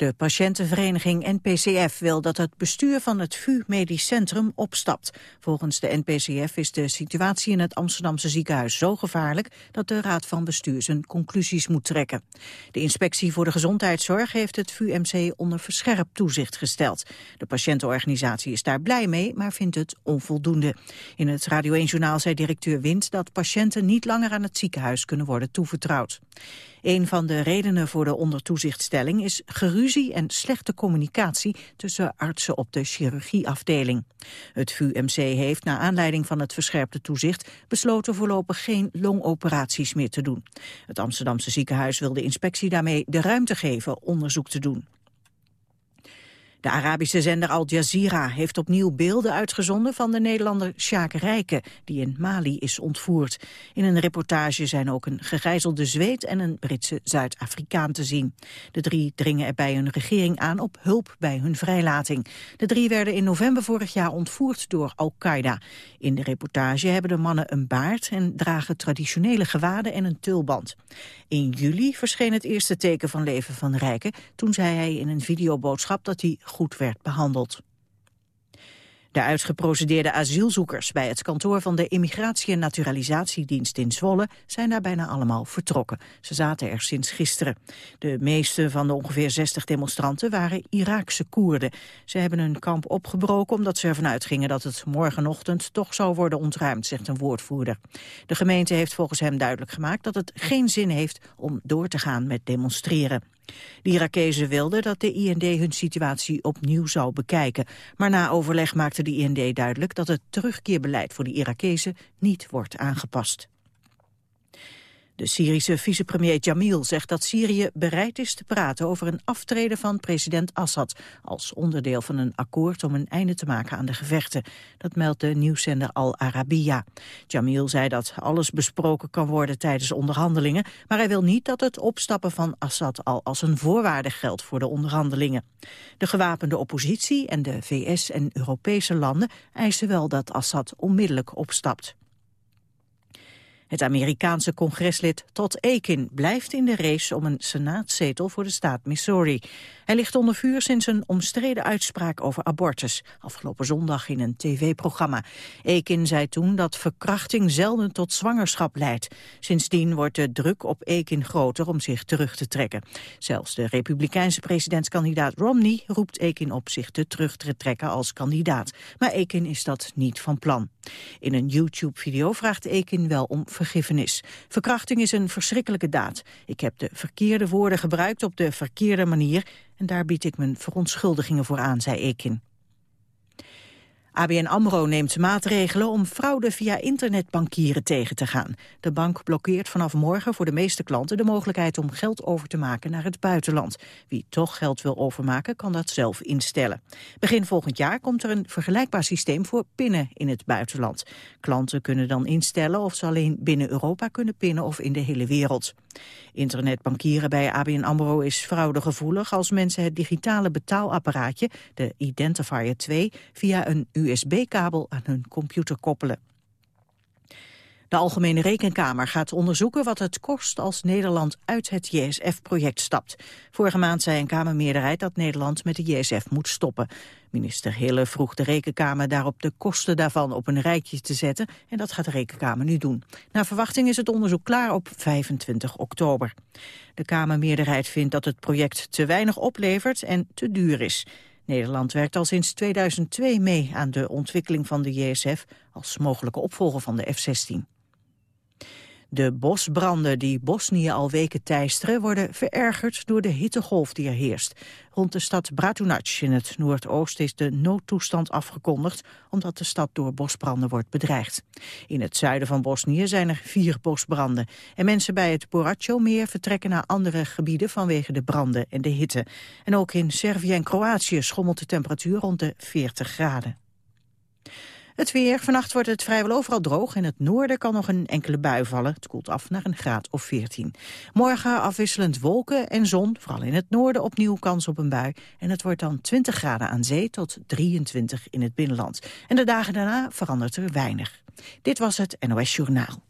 De patiëntenvereniging NPCF wil dat het bestuur van het VU Medisch Centrum opstapt. Volgens de NPCF is de situatie in het Amsterdamse ziekenhuis zo gevaarlijk dat de raad van bestuur zijn conclusies moet trekken. De inspectie voor de gezondheidszorg heeft het VUMC onder verscherpt toezicht gesteld. De patiëntenorganisatie is daar blij mee, maar vindt het onvoldoende. In het Radio 1-journaal zei directeur Wind dat patiënten niet langer aan het ziekenhuis kunnen worden toevertrouwd. Een van de redenen voor de ondertoezichtstelling is geruzie en slechte communicatie tussen artsen op de chirurgieafdeling. Het VUMC heeft na aanleiding van het verscherpte toezicht besloten voorlopig geen longoperaties meer te doen. Het Amsterdamse ziekenhuis wil de inspectie daarmee de ruimte geven onderzoek te doen. De Arabische zender Al Jazeera heeft opnieuw beelden uitgezonden van de Nederlander Sjaak Rijke, die in Mali is ontvoerd. In een reportage zijn ook een gegijzelde Zweed en een Britse Zuid-Afrikaan te zien. De drie dringen er bij hun regering aan op hulp bij hun vrijlating. De drie werden in november vorig jaar ontvoerd door Al-Qaeda. In de reportage hebben de mannen een baard en dragen traditionele gewaden en een tulband. In juli verscheen het eerste teken van leven van Rijke. Toen zei hij in een videoboodschap dat hij goed werd behandeld. De uitgeprocedeerde asielzoekers bij het kantoor van de Immigratie- en Naturalisatiedienst in Zwolle zijn daar bijna allemaal vertrokken. Ze zaten er sinds gisteren. De meeste van de ongeveer 60 demonstranten waren Iraakse Koerden. Ze hebben hun kamp opgebroken omdat ze ervan uitgingen dat het morgenochtend toch zou worden ontruimd, zegt een woordvoerder. De gemeente heeft volgens hem duidelijk gemaakt dat het geen zin heeft om door te gaan met demonstreren. De Irakezen wilden dat de IND hun situatie opnieuw zou bekijken. Maar na overleg maakte de IND duidelijk dat het terugkeerbeleid voor de Irakezen niet wordt aangepast. De Syrische vicepremier Jamil zegt dat Syrië bereid is te praten over een aftreden van president Assad als onderdeel van een akkoord om een einde te maken aan de gevechten. Dat meldt de nieuwszender Al Arabiya. Jamil zei dat alles besproken kan worden tijdens onderhandelingen, maar hij wil niet dat het opstappen van Assad al als een voorwaarde geldt voor de onderhandelingen. De gewapende oppositie en de VS en Europese landen eisen wel dat Assad onmiddellijk opstapt. Het Amerikaanse congreslid Todd Akin blijft in de race om een senaatzetel voor de staat Missouri. Hij ligt onder vuur sinds een omstreden uitspraak over abortus, afgelopen zondag in een tv-programma. Akin zei toen dat verkrachting zelden tot zwangerschap leidt. Sindsdien wordt de druk op Akin groter om zich terug te trekken. Zelfs de republikeinse presidentskandidaat Romney roept Akin op zich te terug te trekken als kandidaat. Maar Akin is dat niet van plan. In een YouTube-video vraagt Akin wel om vergiffenis. Verkrachting is een verschrikkelijke daad. Ik heb de verkeerde woorden gebruikt op de verkeerde manier... en daar bied ik mijn verontschuldigingen voor aan, zei Ekin. ABN AMRO neemt maatregelen om fraude via internetbankieren tegen te gaan. De bank blokkeert vanaf morgen voor de meeste klanten de mogelijkheid om geld over te maken naar het buitenland. Wie toch geld wil overmaken kan dat zelf instellen. Begin volgend jaar komt er een vergelijkbaar systeem voor pinnen in het buitenland. Klanten kunnen dan instellen of ze alleen binnen Europa kunnen pinnen of in de hele wereld. Internetbankieren bij ABN AMRO is fraudegevoelig als mensen het digitale betaalapparaatje, de Identifier 2, via een USB-kabel aan hun computer koppelen. De Algemene Rekenkamer gaat onderzoeken wat het kost als Nederland uit het JSF-project stapt. Vorige maand zei een Kamermeerderheid dat Nederland met de JSF moet stoppen. Minister Hille vroeg de Rekenkamer daarop de kosten daarvan op een rijtje te zetten en dat gaat de Rekenkamer nu doen. Naar verwachting is het onderzoek klaar op 25 oktober. De Kamermeerderheid vindt dat het project te weinig oplevert en te duur is. Nederland werkt al sinds 2002 mee aan de ontwikkeling van de JSF als mogelijke opvolger van de F-16. De bosbranden die Bosnië al weken teisteren worden verergerd door de hittegolf die er heerst. Rond de stad Bratunac in het noordoosten is de noodtoestand afgekondigd omdat de stad door bosbranden wordt bedreigd. In het zuiden van Bosnië zijn er vier bosbranden en mensen bij het Boracho-meer vertrekken naar andere gebieden vanwege de branden en de hitte. En ook in Servië en Kroatië schommelt de temperatuur rond de 40 graden. Het weer. Vannacht wordt het vrijwel overal droog. In het noorden kan nog een enkele bui vallen. Het koelt af naar een graad of 14. Morgen afwisselend wolken en zon. Vooral in het noorden opnieuw kans op een bui. En het wordt dan 20 graden aan zee tot 23 in het binnenland. En de dagen daarna verandert er weinig. Dit was het NOS Journaal.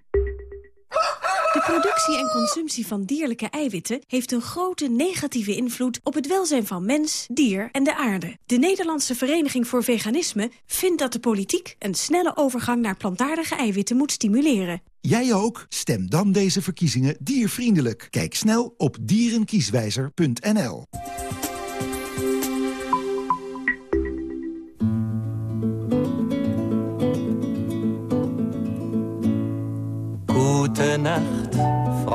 De productie en consumptie van dierlijke eiwitten heeft een grote negatieve invloed op het welzijn van mens, dier en de aarde. De Nederlandse Vereniging voor Veganisme vindt dat de politiek een snelle overgang naar plantaardige eiwitten moet stimuleren. Jij ook? Stem dan deze verkiezingen diervriendelijk. Kijk snel op dierenkieswijzer.nl.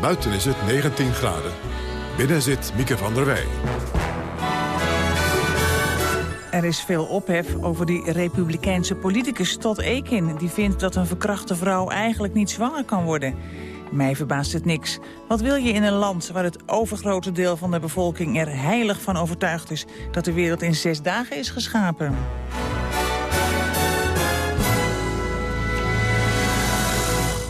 Buiten is het 19 graden. Binnen zit Mieke van der Wij. Er is veel ophef over die republikeinse politicus Todd Ekin... die vindt dat een verkrachte vrouw eigenlijk niet zwanger kan worden. Mij verbaast het niks. Wat wil je in een land waar het overgrote deel van de bevolking er heilig van overtuigd is... dat de wereld in zes dagen is geschapen?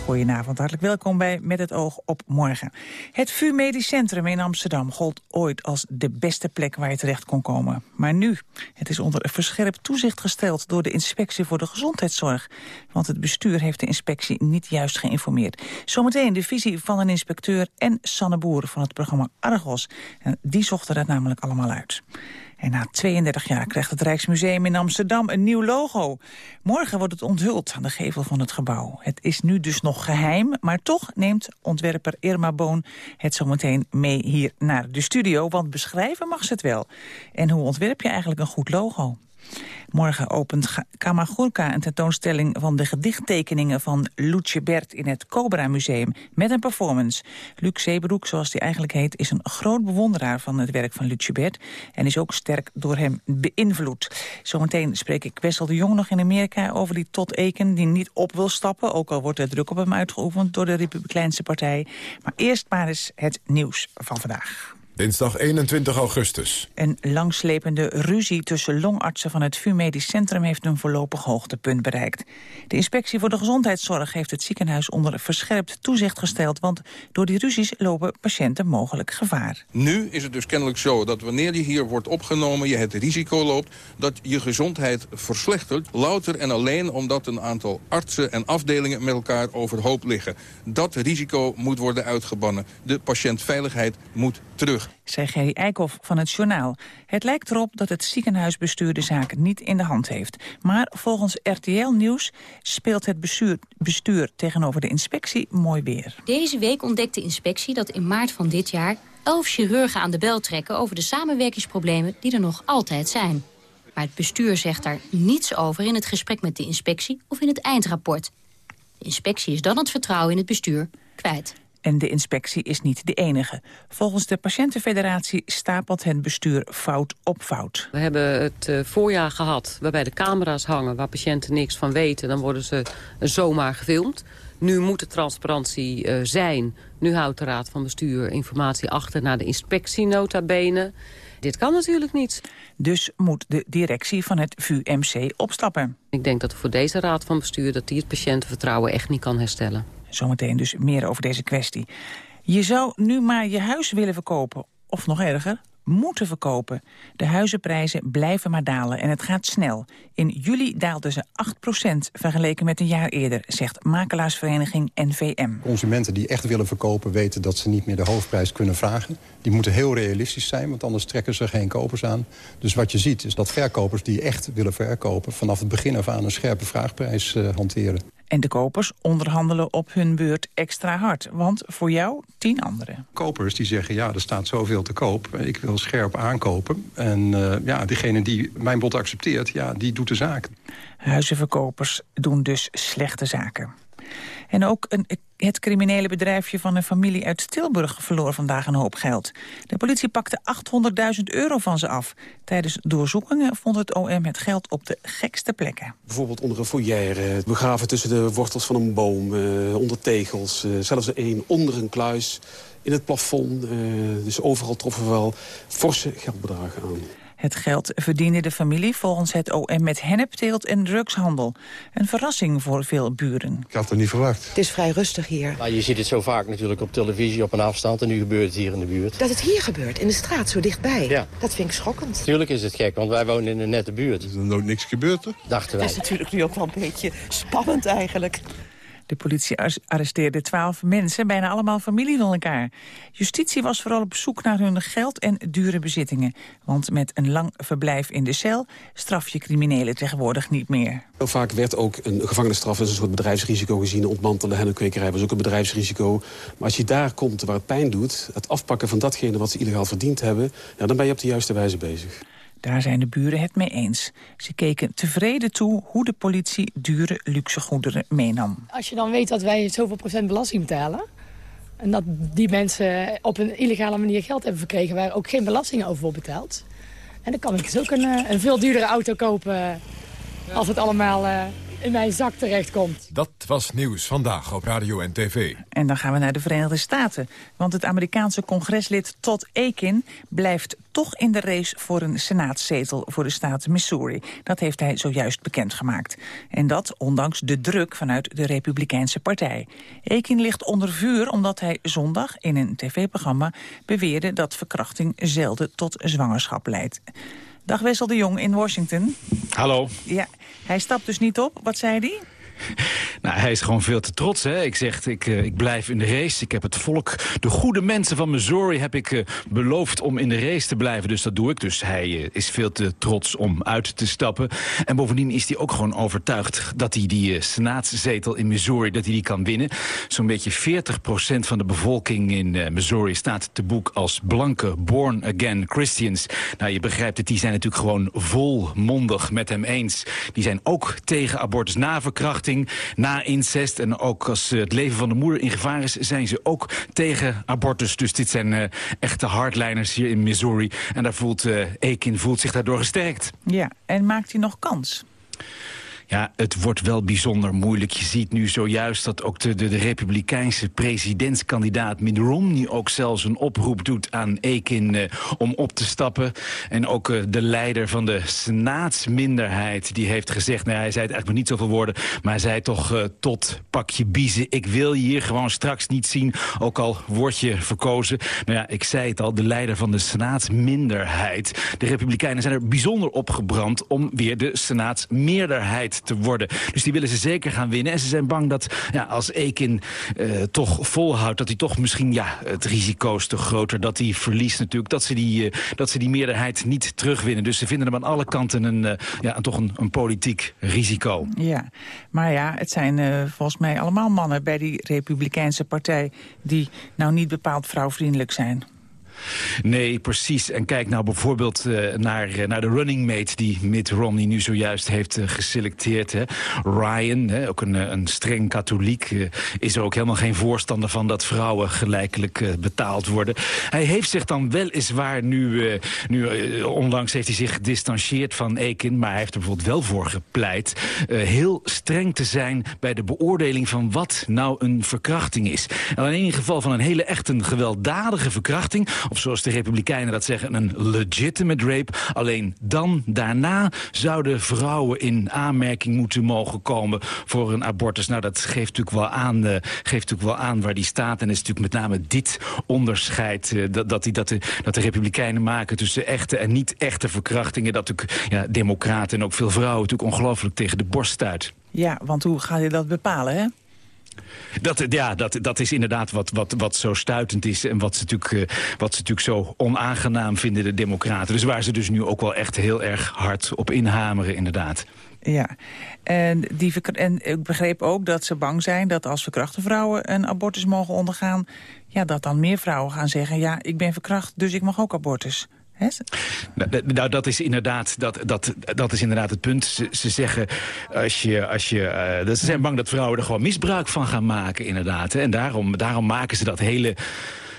Goedenavond, hartelijk welkom bij Met het oog op morgen. Het VU Medisch Centrum in Amsterdam gold ooit als de beste plek waar je terecht kon komen. Maar nu, het is onder verscherpt toezicht gesteld door de Inspectie voor de Gezondheidszorg. Want het bestuur heeft de inspectie niet juist geïnformeerd. Zometeen de visie van een inspecteur en Sanne Boer van het programma Argos. En die zochten dat namelijk allemaal uit. En na 32 jaar krijgt het Rijksmuseum in Amsterdam een nieuw logo. Morgen wordt het onthuld aan de gevel van het gebouw. Het is nu dus nog geheim, maar toch neemt ontwerper Irma Boon het zometeen mee hier naar de studio. Want beschrijven mag ze het wel. En hoe ontwerp je eigenlijk een goed logo? Morgen opent Kamagurka een tentoonstelling van de gedichttekeningen van Luce Bert in het Cobra Museum met een performance. Luc Zeebroek, zoals hij eigenlijk heet, is een groot bewonderaar van het werk van Luce Bert en is ook sterk door hem beïnvloed. Zometeen spreek ik Wessel de Jong nog in Amerika over die Todd Eken die niet op wil stappen, ook al wordt er druk op hem uitgeoefend door de Republikeinse Partij. Maar eerst maar eens het nieuws van vandaag. Dinsdag 21 augustus. Een langslepende ruzie tussen longartsen van het VU Medisch Centrum heeft een voorlopig hoogtepunt bereikt. De inspectie voor de gezondheidszorg heeft het ziekenhuis onder verscherpt toezicht gesteld, want door die ruzies lopen patiënten mogelijk gevaar. Nu is het dus kennelijk zo dat wanneer je hier wordt opgenomen, je het risico loopt dat je gezondheid verslechtert, louter en alleen omdat een aantal artsen en afdelingen met elkaar overhoop liggen. Dat risico moet worden uitgebannen. De patiëntveiligheid moet terug zei Gerry Eikhoff van het Journaal. Het lijkt erop dat het ziekenhuisbestuur de zaak niet in de hand heeft. Maar volgens RTL Nieuws speelt het bestuur, bestuur tegenover de inspectie mooi weer. Deze week ontdekte de inspectie dat in maart van dit jaar... elf chirurgen aan de bel trekken over de samenwerkingsproblemen die er nog altijd zijn. Maar het bestuur zegt daar niets over in het gesprek met de inspectie of in het eindrapport. De inspectie is dan het vertrouwen in het bestuur kwijt. En de inspectie is niet de enige. Volgens de Patiëntenfederatie stapelt het bestuur fout op fout. We hebben het uh, voorjaar gehad waarbij de camera's hangen... waar patiënten niks van weten, dan worden ze zomaar gefilmd. Nu moet de transparantie uh, zijn. Nu houdt de Raad van Bestuur informatie achter naar de inspectie nota bene. Dit kan natuurlijk niet. Dus moet de directie van het VUMC opstappen. Ik denk dat voor deze Raad van Bestuur... dat die het patiëntenvertrouwen echt niet kan herstellen. Zometeen dus meer over deze kwestie. Je zou nu maar je huis willen verkopen, of nog erger, moeten verkopen. De huizenprijzen blijven maar dalen en het gaat snel. In juli daalden ze 8% vergeleken met een jaar eerder, zegt makelaarsvereniging NVM. Consumenten die echt willen verkopen weten dat ze niet meer de hoofdprijs kunnen vragen. Die moeten heel realistisch zijn, want anders trekken ze geen kopers aan. Dus wat je ziet is dat verkopers die echt willen verkopen... vanaf het begin af aan een scherpe vraagprijs uh, hanteren. En de kopers onderhandelen op hun beurt extra hard. Want voor jou tien anderen. Kopers die zeggen, ja, er staat zoveel te koop. Ik wil scherp aankopen. En uh, ja, degene die mijn bod accepteert, ja, die doet de zaak. Huizenverkopers doen dus slechte zaken. En ook een, het criminele bedrijfje van een familie uit Tilburg verloor vandaag een hoop geld. De politie pakte 800.000 euro van ze af. Tijdens doorzoekingen vond het OM het geld op de gekste plekken. Bijvoorbeeld onder een foyer, begraven tussen de wortels van een boom, eh, onder tegels. Eh, zelfs een onder een kluis, in het plafond. Eh, dus overal troffen we wel forse geldbedragen aan. Het geld verdiende de familie volgens het OM met hennepteelt en drugshandel. Een verrassing voor veel buren. Ik had het niet verwacht. Het is vrij rustig hier. Nou, je ziet het zo vaak natuurlijk op televisie op een afstand en nu gebeurt het hier in de buurt. Dat het hier gebeurt, in de straat, zo dichtbij, ja. dat vind ik schokkend. Tuurlijk is het gek, want wij wonen in een nette buurt. Er is nooit niks gebeurd, hè? Dachten wij. Dat is natuurlijk nu ook wel een beetje spannend eigenlijk. De politie arresteerde twaalf mensen, bijna allemaal familie van elkaar. Justitie was vooral op zoek naar hun geld en dure bezittingen. Want met een lang verblijf in de cel straf je criminelen tegenwoordig niet meer. Heel vaak werd ook een gevangenisstraf als een soort bedrijfsrisico gezien. Ontmantelen hennepkwekerij was ook een bedrijfsrisico. Maar als je daar komt waar het pijn doet, het afpakken van datgene wat ze illegaal verdiend hebben... Ja, dan ben je op de juiste wijze bezig. Daar zijn de buren het mee eens. Ze keken tevreden toe hoe de politie dure luxegoederen meenam. Als je dan weet dat wij zoveel procent belasting betalen... en dat die mensen op een illegale manier geld hebben verkregen... waar ook geen belasting over wordt betaald... en dan kan ik dus ook een, eh, een veel duurdere auto kopen... als het allemaal eh, in mijn zak terechtkomt. Dat was nieuws vandaag op Radio en TV. En dan gaan we naar de Verenigde Staten. Want het Amerikaanse congreslid Todd Akin blijft toch in de race voor een senaatzetel voor de staat Missouri. Dat heeft hij zojuist bekendgemaakt. En dat ondanks de druk vanuit de Republikeinse Partij. Akin ligt onder vuur omdat hij zondag in een tv-programma beweerde dat verkrachting zelden tot zwangerschap leidt. Dag Wessel de Jong in Washington. Hallo. Ja, hij stapt dus niet op. Wat zei hij? Nou, hij is gewoon veel te trots. Hè? Ik zeg, ik, uh, ik blijf in de race. Ik heb het volk, de goede mensen van Missouri... heb ik uh, beloofd om in de race te blijven. Dus dat doe ik. Dus hij uh, is veel te trots om uit te stappen. En bovendien is hij ook gewoon overtuigd... dat hij die senaatszetel in Missouri dat hij die kan winnen. Zo'n beetje 40% van de bevolking in Missouri... staat te boek als blanke born-again Christians. Nou, je begrijpt het, die zijn natuurlijk gewoon volmondig met hem eens. Die zijn ook tegen abortus na na incest. En ook als het leven van de moeder in gevaar is, zijn ze ook tegen abortus. Dus dit zijn uh, echte hardliners hier in Missouri. En daar voelt uh, Ekin voelt zich daardoor gesterkt. Ja, en maakt hij nog kans? Ja, het wordt wel bijzonder moeilijk. Je ziet nu zojuist dat ook de, de, de republikeinse presidentskandidaat Mitt Romney ook zelfs een oproep doet aan Ekin uh, om op te stappen. En ook uh, de leider van de senaatsminderheid, die heeft gezegd, nou hij zei het eigenlijk maar niet zoveel woorden, maar hij zei toch uh, tot pakje biezen, ik wil je hier gewoon straks niet zien, ook al word je verkozen. Nou ja, ik zei het al, de leider van de senaatsminderheid. De republikeinen zijn er bijzonder opgebrand om weer de senaatsmeerderheid te worden. Dus die willen ze zeker gaan winnen. En ze zijn bang dat ja, als Ekin uh, toch volhoudt... dat hij toch misschien, ja, het risico is te groter... dat hij verliest natuurlijk, dat ze die, uh, dat ze die meerderheid niet terugwinnen. Dus ze vinden hem aan alle kanten een, uh, ja, toch een, een politiek risico. Ja, maar ja, het zijn volgens mij allemaal mannen bij die Republikeinse partij... die nou niet bepaald vrouwvriendelijk zijn. Nee, precies. En kijk nou bijvoorbeeld uh, naar, uh, naar de running mate... die Mitt Romney nu zojuist heeft uh, geselecteerd. Hè. Ryan, hè, ook een, een streng katholiek... is er ook helemaal geen voorstander van... dat vrouwen gelijkelijk betaald worden. Hij heeft zich dan weliswaar nu... nu onlangs heeft hij zich gedistanceerd van Ekin... maar hij heeft er bijvoorbeeld wel voor gepleit... heel streng te zijn bij de beoordeling van wat nou een verkrachting is. En in ieder geval van een hele echt een gewelddadige verkrachting of zoals de Republikeinen dat zeggen, een legitimate rape. Alleen dan, daarna, zouden vrouwen in aanmerking moeten mogen komen voor een abortus. Nou, dat geeft natuurlijk wel aan, uh, geeft natuurlijk wel aan waar die staat. En is natuurlijk met name dit onderscheid uh, dat, dat, die, dat, de, Republikeinen maken tussen echte en niet echte verkrachtingen. Dat natuurlijk ja, democraten en ook veel vrouwen natuurlijk ongelooflijk tegen de borst stuit. Ja, want hoe ga je dat bepalen, hè? Dat, ja, dat, dat is inderdaad wat, wat, wat zo stuitend is... en wat ze, natuurlijk, uh, wat ze natuurlijk zo onaangenaam vinden, de democraten. Dus waar ze dus nu ook wel echt heel erg hard op inhameren, inderdaad. Ja, en, die, en ik begreep ook dat ze bang zijn dat als verkrachte vrouwen een abortus mogen ondergaan... ja, dat dan meer vrouwen gaan zeggen, ja, ik ben verkracht, dus ik mag ook abortus. Nou, nou, dat is inderdaad, dat, dat, dat is inderdaad het punt. Ze, ze zeggen, als je, als je, uh, dat ze zijn bang dat vrouwen er gewoon misbruik van gaan maken, inderdaad. Hè. En daarom, daarom maken ze dat hele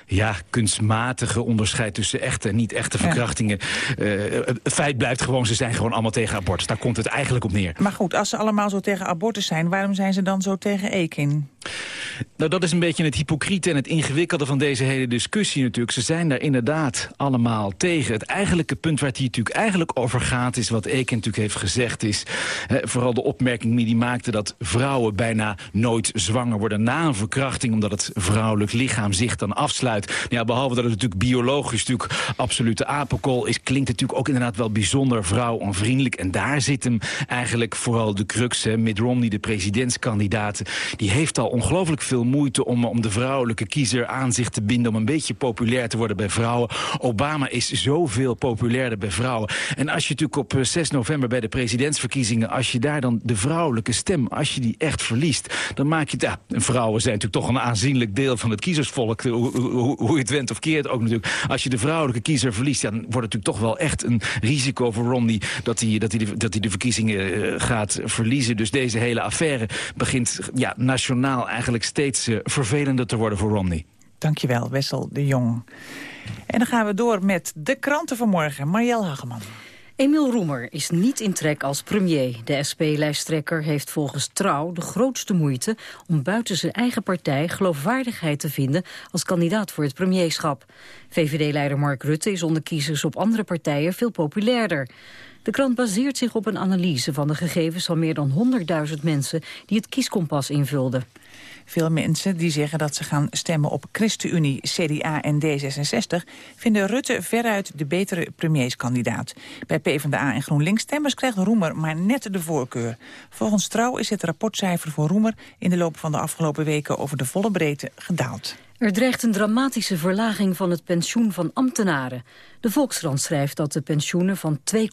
ja, kunstmatige onderscheid tussen echte en niet echte verkrachtingen. Uh, het feit blijft gewoon, ze zijn gewoon allemaal tegen abortus. Daar komt het eigenlijk op neer. Maar goed, als ze allemaal zo tegen abortus zijn, waarom zijn ze dan zo tegen Ekin? Nou, dat is een beetje het hypocriete en het ingewikkelde van deze hele discussie natuurlijk. Ze zijn daar inderdaad allemaal tegen. Het eigenlijke punt waar het hier natuurlijk eigenlijk over gaat... is wat Eken natuurlijk heeft gezegd, is vooral de opmerking die maakte... dat vrouwen bijna nooit zwanger worden na een verkrachting... omdat het vrouwelijk lichaam zich dan afsluit. Nou ja, behalve dat het natuurlijk biologisch natuurlijk absolute apenkool is... klinkt het natuurlijk ook inderdaad wel bijzonder vrouwonvriendelijk. En daar zit hem eigenlijk vooral de crux. Hè. Mitt Romney, de presidentskandidaat, die heeft al ongelooflijk veel moeite om, om de vrouwelijke kiezer aan zich te binden... om een beetje populair te worden bij vrouwen. Obama is zoveel populairder bij vrouwen. En als je natuurlijk op 6 eh, november bij de presidentsverkiezingen... als je daar dan de vrouwelijke stem, als je die echt verliest... dan maak je... Ja, vrouwen zijn natuurlijk toch een aanzienlijk deel van het kiezersvolk... hoe, hoe, hoe je het went of keert ook natuurlijk. Als je de vrouwelijke kiezer verliest... dan wordt het natuurlijk toch wel echt een risico voor Romney... dat hij, dat hij, de, dat hij de verkiezingen uh, gaat verliezen. Dus deze hele affaire begint ja, nationaal eigenlijk steeds uh, vervelender te worden voor Romney. Dankjewel, Wessel de Jong. En dan gaan we door met de kranten van morgen. Marielle Hageman. Emiel Roemer is niet in trek als premier. De SP-lijsttrekker heeft volgens Trouw de grootste moeite... om buiten zijn eigen partij geloofwaardigheid te vinden... als kandidaat voor het premierschap. VVD-leider Mark Rutte is onder kiezers op andere partijen veel populairder. De krant baseert zich op een analyse van de gegevens van meer dan 100.000 mensen... die het kieskompas invulden. Veel mensen die zeggen dat ze gaan stemmen op ChristenUnie, CDA en D66... vinden Rutte veruit de betere premierskandidaat. Bij PvdA en GroenLinks-stemmers krijgt Roemer maar net de voorkeur. Volgens Trouw is het rapportcijfer voor Roemer... in de loop van de afgelopen weken over de volle breedte gedaald. Er dreigt een dramatische verlaging van het pensioen van ambtenaren. De Volkskrant schrijft dat de pensioenen van 2,8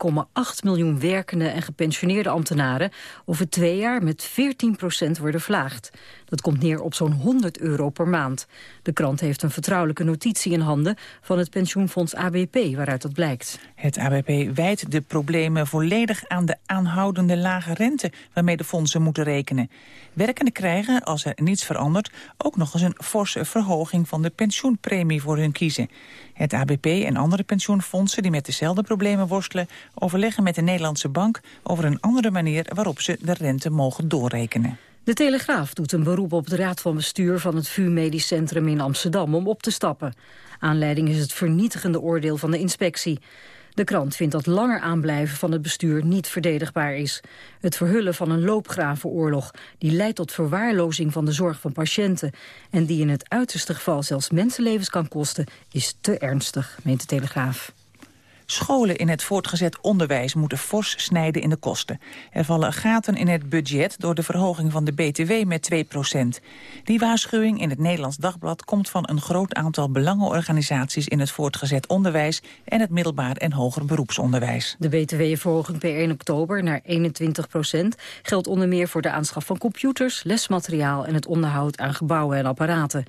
miljoen werkende en gepensioneerde ambtenaren over twee jaar met 14 procent worden verlaagd. Dat komt neer op zo'n 100 euro per maand. De krant heeft een vertrouwelijke notitie in handen van het pensioenfonds ABP, waaruit dat blijkt. Het ABP wijt de problemen volledig aan de aanhoudende lage rente waarmee de fondsen moeten rekenen. Werkenden krijgen, als er niets verandert, ook nog eens een forse verhoging van de pensioenpremie voor hun kiezen. Het ABP en andere pensioenfondsen die met dezelfde problemen worstelen... overleggen met de Nederlandse bank over een andere manier waarop ze de rente mogen doorrekenen. De Telegraaf doet een beroep op de Raad van Bestuur van het VU Medisch Centrum in Amsterdam om op te stappen. Aanleiding is het vernietigende oordeel van de inspectie. De krant vindt dat langer aanblijven van het bestuur niet verdedigbaar is. Het verhullen van een loopgravenoorlog die leidt tot verwaarlozing van de zorg van patiënten... en die in het uiterste geval zelfs mensenlevens kan kosten, is te ernstig, meent de Telegraaf. Scholen in het voortgezet onderwijs moeten fors snijden in de kosten. Er vallen gaten in het budget door de verhoging van de BTW met 2% Die waarschuwing in het Nederlands Dagblad komt van een groot aantal belangenorganisaties in het voortgezet onderwijs en het middelbaar en hoger beroepsonderwijs. De BTW-verhoging per 1 oktober naar 21% geldt onder meer voor de aanschaf van computers, lesmateriaal en het onderhoud aan gebouwen en apparaten.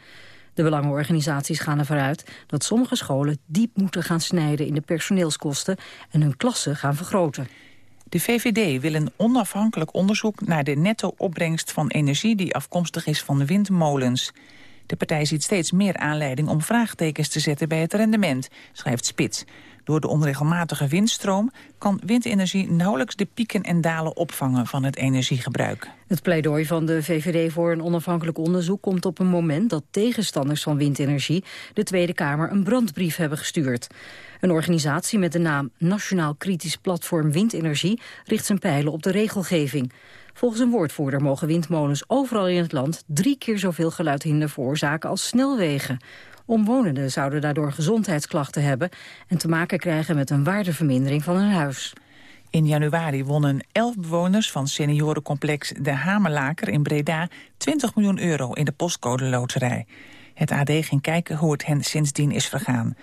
De belangenorganisaties gaan ervan uit dat sommige scholen diep moeten gaan snijden in de personeelskosten en hun klassen gaan vergroten. De VVD wil een onafhankelijk onderzoek naar de netto-opbrengst van energie die afkomstig is van windmolens. De partij ziet steeds meer aanleiding om vraagtekens te zetten bij het rendement, schrijft Spits. Door de onregelmatige windstroom kan windenergie nauwelijks de pieken en dalen opvangen van het energiegebruik. Het pleidooi van de VVD voor een onafhankelijk onderzoek komt op een moment dat tegenstanders van windenergie de Tweede Kamer een brandbrief hebben gestuurd. Een organisatie met de naam Nationaal Kritisch Platform Windenergie richt zijn pijlen op de regelgeving. Volgens een woordvoerder mogen windmolens overal in het land drie keer zoveel geluidhinder veroorzaken als snelwegen. Omwonenden zouden daardoor gezondheidsklachten hebben... en te maken krijgen met een waardevermindering van hun huis. In januari wonnen elf bewoners van seniorencomplex De Hamerlaker in Breda 20 miljoen euro in de postcode loterij. Het AD ging kijken hoe het hen sindsdien is vergaan.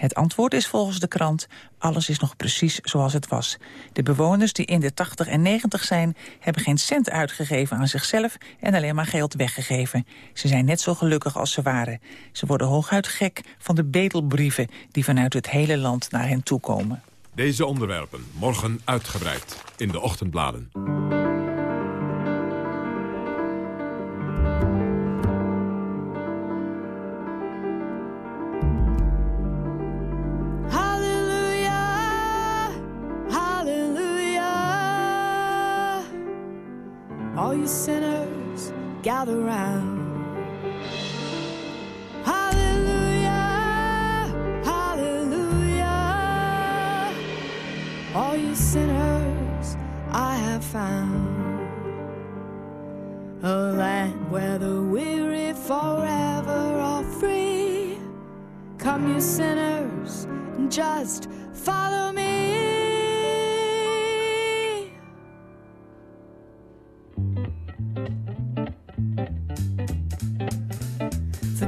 Het antwoord is volgens de krant, alles is nog precies zoals het was. De bewoners die in de 80 en 90 zijn, hebben geen cent uitgegeven aan zichzelf en alleen maar geld weggegeven. Ze zijn net zo gelukkig als ze waren. Ze worden hooguit gek van de bedelbrieven die vanuit het hele land naar hen toe komen. Deze onderwerpen morgen uitgebreid in de ochtendbladen. All you sinners gather round. Hallelujah, hallelujah, all you sinners I have found. A land where the weary forever are free. Come, you sinners, and just follow me.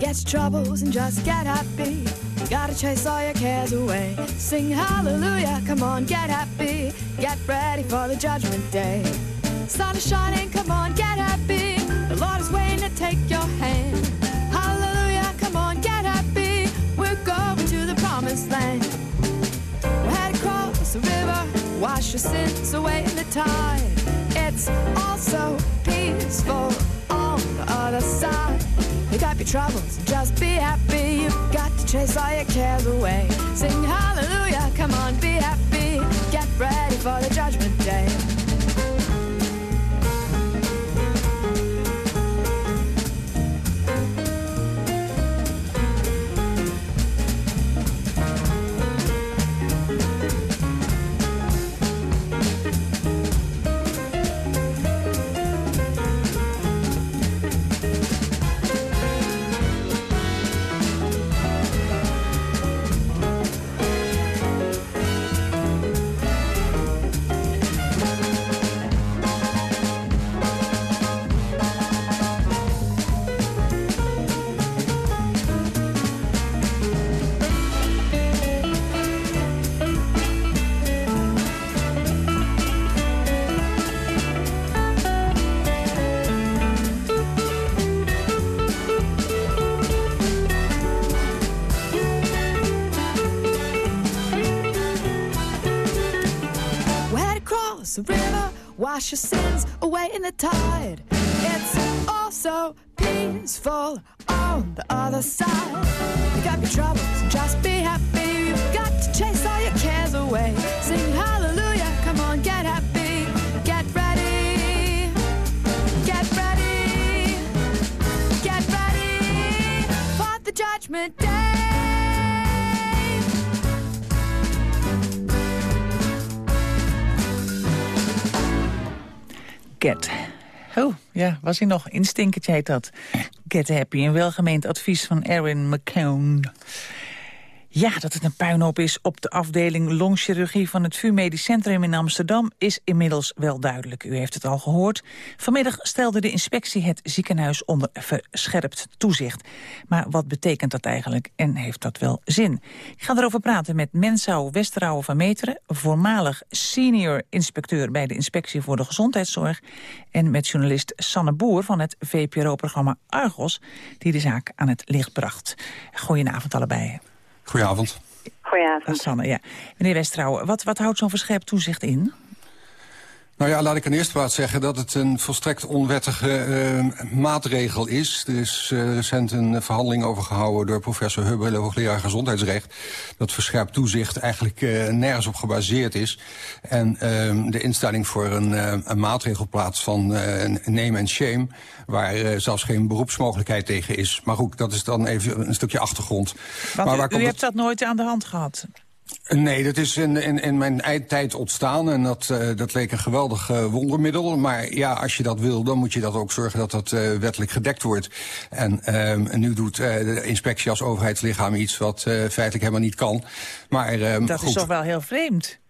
Forget your troubles and just get happy. You gotta chase all your cares away. Sing hallelujah, come on, get happy. Get ready for the judgment day. Sun is shining, come on, get happy. The Lord is waiting to take your hand. Hallelujah, come on, get happy. We're going to the promised land. We're headed across the river, wash your sins away in the tide. It's also peaceful on the other side. Up your troubles, and just be happy. You've got to chase all your cares away. Sing hallelujah, come on, be happy. Get ready for the judgment day. Wash your sins away in the tide. It's also peaceful on the other side. Pick up your troubles, just be happy. You've got to chase all your cares away. Sing hallelujah, come on, get happy. Get ready, get ready, get ready for the judgment day. Get. Oh, ja, was hij nog? Instinkertje heet dat. Get Happy, een welgemeend advies van Erin McCone. Ja, dat het een puinhoop is op de afdeling longchirurgie van het VU Medisch Centrum in Amsterdam is inmiddels wel duidelijk. U heeft het al gehoord. Vanmiddag stelde de inspectie het ziekenhuis onder verscherpt toezicht. Maar wat betekent dat eigenlijk en heeft dat wel zin? Ik ga erover praten met Mensouw Westerouwen van Meteren, voormalig senior inspecteur bij de Inspectie voor de Gezondheidszorg en met journalist Sanne Boer van het VPRO-programma Argos, die de zaak aan het licht bracht. Goedenavond allebei. Goedenavond. Goedenavond. Sanne, ja. Meneer Westrouwen, wat, wat houdt zo'n verscherpt toezicht in? Nou ja, laat ik in eerste plaats zeggen dat het een volstrekt onwettige uh, maatregel is. Er is uh, recent een verhandeling over gehouden door professor Hubbel, hoogleraar gezondheidsrecht. Dat verscherpt toezicht eigenlijk uh, nergens op gebaseerd is. En ehm, de instelling voor een, een maatregelplaats van name and shame, waar zelfs geen beroepsmogelijkheid tegen is. Maar goed, dat is dan even een stukje achtergrond. Want maar u, u hebt dat nooit aan de hand gehad? Nee, dat is in, in, in mijn eindtijd ontstaan en dat, uh, dat leek een geweldig uh, wondermiddel. Maar ja, als je dat wil, dan moet je dat ook zorgen dat dat uh, wettelijk gedekt wordt. En, en nu doet de inspectie als overheidslichaam iets wat feitelijk helemaal niet kan. Maar, dat goed. is toch wel heel vreemd?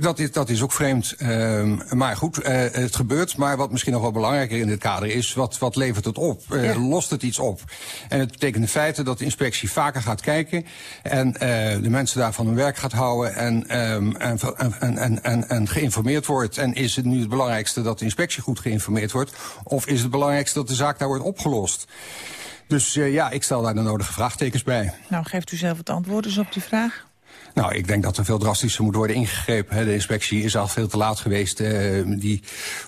Dat is, dat is ook vreemd. Ehm, maar goed, uh, het gebeurt. Maar wat misschien nog wel belangrijker in dit kader is... wat, wat levert het op? Uh, Lost het iets op? En het betekent in feite dat de inspectie vaker gaat kijken... en uh, de mensen daarvan hun werk gaat houden... En, um, en, en, en, en, geïnformeerd wordt. En is het nu het belangrijkste dat de inspectie goed geïnformeerd wordt... of is het belangrijkste dat de zaak daar wordt opgelost? Dus ja, ik stel daar de nodige vraagtekens bij. Nou, geeft u zelf het antwoord eens op die vraag. Nou, ik denk dat er veel drastischer moet worden ingegrepen. De inspectie is al veel te laat geweest. Uh, die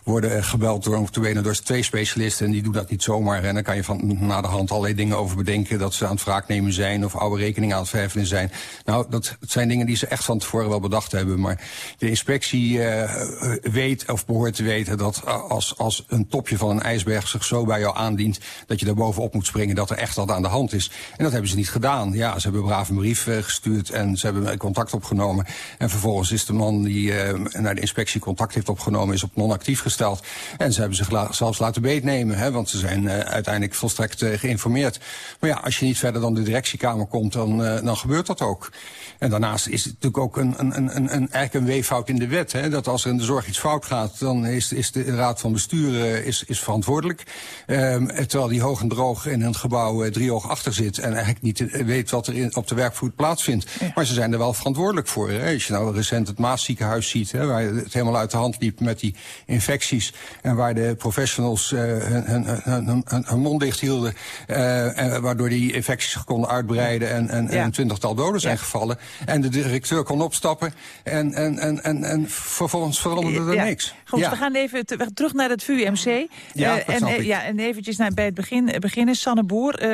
worden gebeld door, door twee specialisten en die doen dat niet zomaar. En dan kan je van na de hand allerlei dingen over bedenken... dat ze aan het wraak nemen zijn of oude rekeningen aan het verven zijn. Nou, dat, zijn dingen die ze echt van tevoren wel bedacht hebben. Maar de inspectie uh, weet of behoort te weten dat als, als een topje van een ijsberg zich zo bij jou aandient... dat je daar bovenop moet springen, dat er echt wat aan de hand is. En dat hebben ze niet gedaan. Ja, ze hebben een brief uh, gestuurd en ze hebben contact opgenomen. En vervolgens is de man die uh, naar de inspectie contact heeft opgenomen... is op non-actief gesteld. En ze hebben zich la zelfs laten beetnemen. Hè, want ze zijn uh, uiteindelijk volstrekt uh, geïnformeerd. Maar ja, als je niet verder dan de directiekamer komt... dan, dan gebeurt dat ook. En daarnaast is het natuurlijk ook een, een, een, een, eigenlijk een weeffout in de wet. Hè, dat als er in de zorg iets fout gaat... dan is, is de raad van bestuur is, is verantwoordelijk. Um, terwijl die hoog en droog in een gebouw drie oog achter zit... en eigenlijk niet weet wat er in, op de werkvoet plaatsvindt. Ja. Maar ze zijn er wel verantwoordelijk voor. Hè? Als je nou recent het Maasziekenhuis ziet, hè, waar het helemaal uit de hand liep met die infecties... en waar de professionals uh, hun, hun, hun, hun, mond dicht hielden... Uh, en waardoor die infecties konden uitbreiden en, en, ja. en een twintigtal doden zijn ja. gevallen. En de directeur kon opstappen en, en, en, en, en vervolgens veranderde er ja. niks. Goed, we gaan even terug naar het VUMC. Ja, uh, en, ja, en eventjes naar, bij het begin, beginnen. Sanne Boer,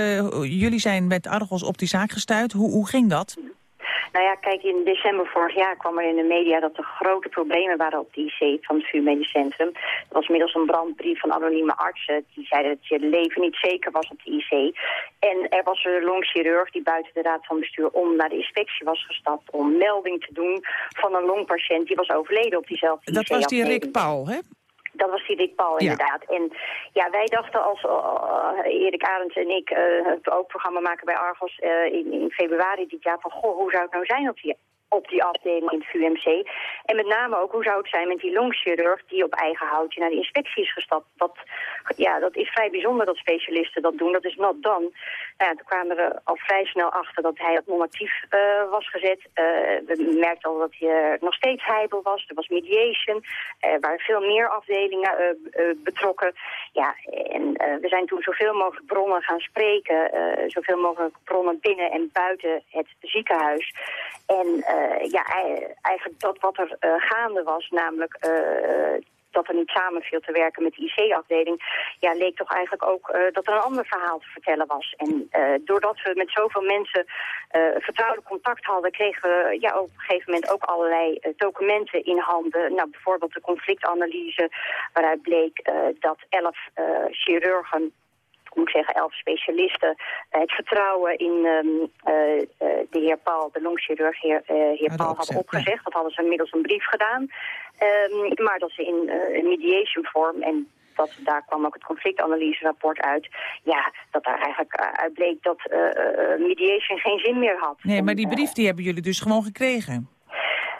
jullie zijn met Argos op die zaak gestuurd. Hoe, hoe ging dat? Nou ja, kijk, in december vorig jaar kwam er in de media dat er grote problemen waren op de IC van het VU Medisch Centrum. Dat was middels een brandbrief van anonieme artsen. Die zeiden dat je leven niet zeker was op de IC. En er was een longchirurg die buiten de raad van bestuur om naar de inspectie was gestapt om melding te doen van een longpatiënt die was overleden op diezelfde IC. Dat was die Rick Paul, hè? Dat was die Paul, inderdaad. Ja. En ja, wij dachten als uh, Erik Arends en ik uh, het ook programma maken bij Argos uh, in, in februari dit jaar van goh, hoe zou het nou zijn op die op die afdeling in het VUMC. En met name ook hoe zou het zijn met die longchirurg die op eigen houtje naar de inspectie is gestapt. Dat, ja, dat is vrij bijzonder dat specialisten dat doen. Dat is not done. Nou ja, toen kwamen we al vrij snel achter dat hij op non-actief uh, was gezet. Uh, we merkten al dat hij uh, nog steeds heibel was. Er was mediation. Er waren veel meer afdelingen betrokken. Ja, en we zijn toen zoveel mogelijk bronnen gaan spreken. zoveel mogelijk bronnen binnen en buiten het ziekenhuis. En uh, ja, eigenlijk dat wat er uh, gaande was, namelijk uh, dat er niet samen viel te werken met de IC-afdeling, ja, leek toch eigenlijk ook dat er een ander verhaal te vertellen was. En doordat we met zoveel mensen vertrouwelijk contact hadden, kregen we ja, op een gegeven moment ook allerlei documenten in handen. Nou, bijvoorbeeld de conflictanalyse, waaruit bleek dat elf chirurgen moet ik zeggen, elf specialisten het vertrouwen in um, uh, de heer Paul, de longchirurg, heer, heer Paul, hadden opgezegd. Dat hadden ze inmiddels een brief gedaan. Um, maar dat ze in mediation vorm en dat, daar kwam ook het conflictanalyse-rapport uit. Ja, dat daar eigenlijk uit bleek dat mediation geen zin meer had. Nee, maar die brief die hebben jullie dus gewoon gekregen?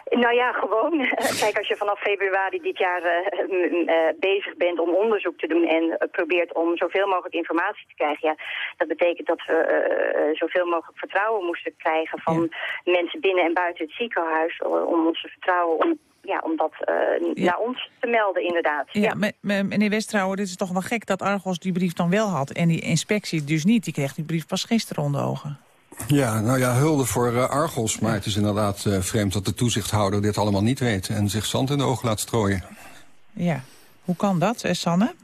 Nou ja, gewoon. Kijk, als je vanaf februari dit jaar uh, uh, bezig bent om onderzoek te doen en uh, probeert om zoveel mogelijk informatie te krijgen, ja, dat betekent dat we zoveel mogelijk vertrouwen moesten krijgen van ja. mensen binnen en buiten het ziekenhuis om ons te vertrouwen om ja, om dat ja. naar ons te melden, inderdaad. Ja, ja. meneer Westrouwer, dit is toch wel gek dat Argos die brief dan wel had... en die inspectie dus niet. Die kreeg die brief pas gisteren onder ogen. Ja, nou ja, hulde voor uh, Argos. Maar het is inderdaad uh, vreemd dat de toezichthouder dit allemaal niet weet... en zich zand in de ogen laat strooien. Ja, hoe kan dat, eh, Sanne?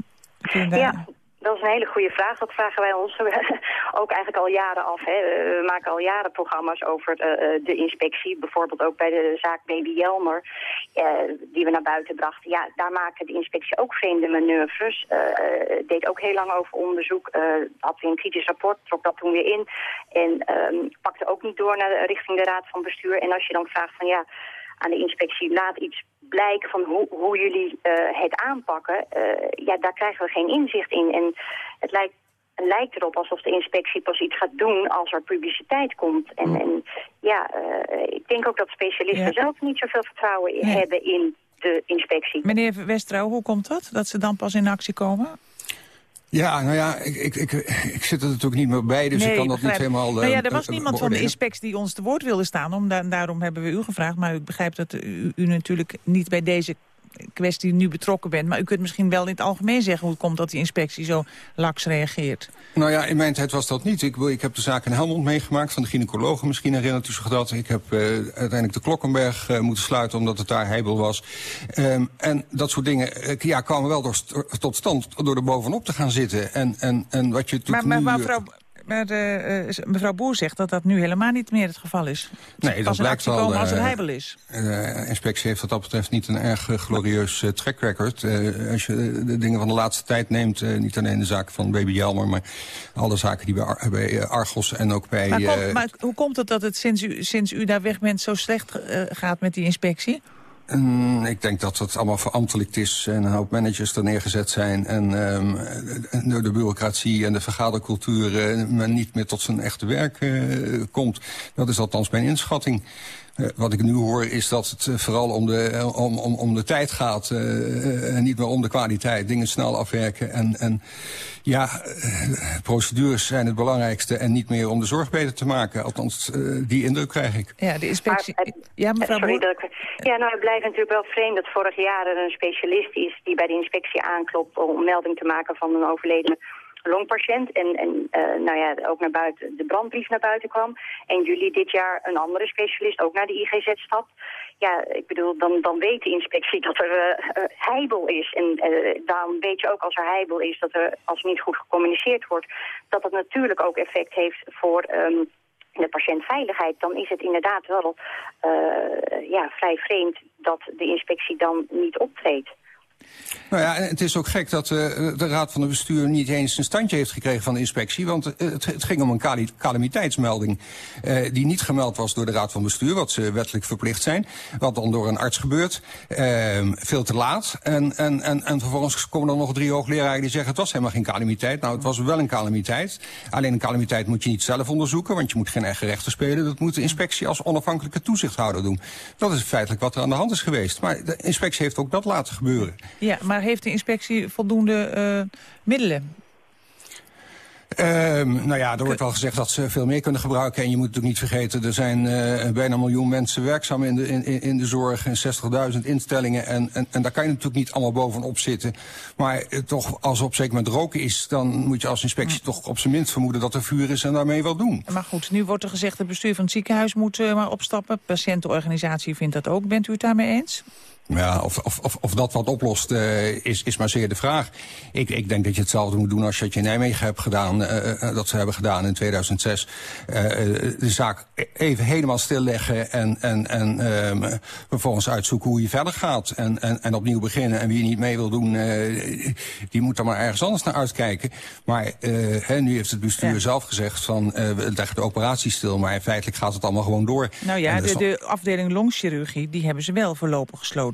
Ja, dat is een hele goede vraag. Dat vragen wij ons ook eigenlijk al jaren af. Hè. We maken al jaren programma's over uh, de inspectie. Bijvoorbeeld ook bij de zaak Baby Jelmer, uh, die we naar buiten brachten. Ja, daar maakte de inspectie ook vreemde manoeuvres. deed ook heel lang over onderzoek. had weer een kritisch rapport, trok dat toen weer in. En um, pakte ook niet door naar, richting de Raad van Bestuur. En als je dan vraagt van ja aan de inspectie laat iets blijken van hoe, hoe jullie uh, het aanpakken, uh, ja, daar krijgen we geen inzicht in. En het lijkt, het lijkt erop alsof de inspectie pas iets gaat doen als er publiciteit komt. En, en ja, eh, ik denk ook dat specialisten zelf niet zoveel vertrouwen hebben in de inspectie. Meneer Westrouw, hoe komt dat? Dat ze dan pas in actie komen? Ja, nou ja, ik, ik, ik, ik zit er natuurlijk niet meer bij, dus ik kan dat niet helemaal Nou ja, er uh, was niemand van de inspectie die ons te woord wilde staan. Om, daarom hebben we u gevraagd. Maar ik begrijp dat u, u natuurlijk niet bij deze kwestie nu betrokken bent. Maar u kunt misschien wel in het algemeen zeggen hoe het komt dat die inspectie zo laks reageert. Nou ja, in mijn tijd was dat niet. Ik, ik heb de zaak in Helmond meegemaakt van de gynaecologen. Misschien herinnert u zich dat. Ik heb uh, uiteindelijk de Klokkenberg uh, moeten sluiten omdat het daar heibel was. Um, en dat soort dingen uh, ja, kwamen wel door, tot stand door er bovenop te gaan zitten. En, en, en wat je maar, maar, nu, maar mevrouw, maar de, uh, mevrouw Boer zegt dat dat nu helemaal niet meer het geval is. Nee, dat blijkt wel. komen als het heibel is. De inspectie heeft wat dat betreft niet een erg glorieus track record. Als je de dingen van de laatste tijd neemt, niet alleen de zaak van Baby Jelmer... maar alle zaken die bij, Ar bij Argos en ook bij... Maar, kom, maar, hoe komt het dat het sinds u, sinds u daar weg bent zo slecht gaat met die inspectie? Um, ik denk dat het allemaal verambtelijkt is en een hoop managers er neergezet zijn. En um, door de bureaucratie en de vergadercultuur uh, men niet meer tot zijn echte werk uh, komt. Dat is althans mijn inschatting. Uh, wat ik nu hoor is dat het uh, vooral om de, uh, om, om, om de tijd gaat uh, en niet meer om de kwaliteit. Dingen snel afwerken en, en ja, procedures zijn het belangrijkste en niet meer om de zorg beter te maken. Althans, die indruk krijg ik. Ja, de inspectie... Maar, ja, mevrouw sorry, dat ik, ja, nou, het blijft natuurlijk wel vreemd dat vorig jaar er een specialist is die bij de inspectie aanklopt om melding te maken van een overledene longpatiënt. En, en uh, nou ja, ook naar buiten, de brandbrief naar buiten kwam. En juli dit jaar een andere specialist ook naar de IGZ stapt. Ja, ik bedoel, dan, dan weet de inspectie dat er uh, heibel is. En daarom weet je ook als er heibel is dat er, als niet goed gecommuniceerd wordt... dat dat natuurlijk ook effect heeft voor... Um, de patiëntveiligheid, dan is het inderdaad wel ja, vrij vreemd dat de inspectie dan niet optreedt. Nou ja, het is ook gek dat uh, de Raad van het Bestuur niet eens een standje heeft gekregen van de inspectie. Want uh, het, ging om een calamiteitsmelding uh, die niet gemeld was door de Raad van Bestuur, wat ze wettelijk verplicht zijn. Wat dan door een arts gebeurt, veel te laat. En, en, en, en vervolgens komen er nog drie hoogleraren die zeggen het was helemaal geen calamiteit. Nou, het was wel een calamiteit. Alleen een calamiteit moet je niet zelf onderzoeken, want je moet geen eigen rechter spelen. Dat moet de inspectie als onafhankelijke toezichthouder doen. Dat is feitelijk wat er aan de hand is geweest. Maar de inspectie heeft ook dat laten gebeuren. Ja, maar heeft de inspectie voldoende uh, middelen? Um, nou ja, er wordt wel gezegd dat ze veel meer kunnen gebruiken. En je moet natuurlijk niet vergeten, er zijn uh, bijna een miljoen mensen werkzaam in de, in, in de zorg. En 60.000 instellingen. En, en, en daar kan je natuurlijk niet allemaal bovenop zitten. Maar uh, toch, als er op zeker moment roken is... dan moet je als inspectie ja. toch op zijn minst vermoeden dat er vuur is... en daarmee wat doen. Maar goed, nu wordt er gezegd het bestuur van het ziekenhuis moet uh, maar opstappen. Patiëntenorganisatie vindt dat ook. Bent u het daarmee eens? Ja, of, of, of, dat wat oplost, uh, is, is maar zeer de vraag. Ik, ik denk dat je hetzelfde moet doen als je het in Nijmegen hebt gedaan, uh, dat ze hebben gedaan in 2006. Uh, de zaak even helemaal stilleggen en, en, en uh, vervolgens uitzoeken hoe je verder gaat. En, en, en opnieuw beginnen. En wie niet mee wil doen, die moet er maar ergens anders naar uitkijken. Maar hè, nu heeft het bestuur ja. zelf gezegd van we leggen de operatie stil. Maar feitelijk gaat het allemaal gewoon door. Nou ja, de, de afdeling longchirurgie, die hebben ze wel voorlopig gesloten.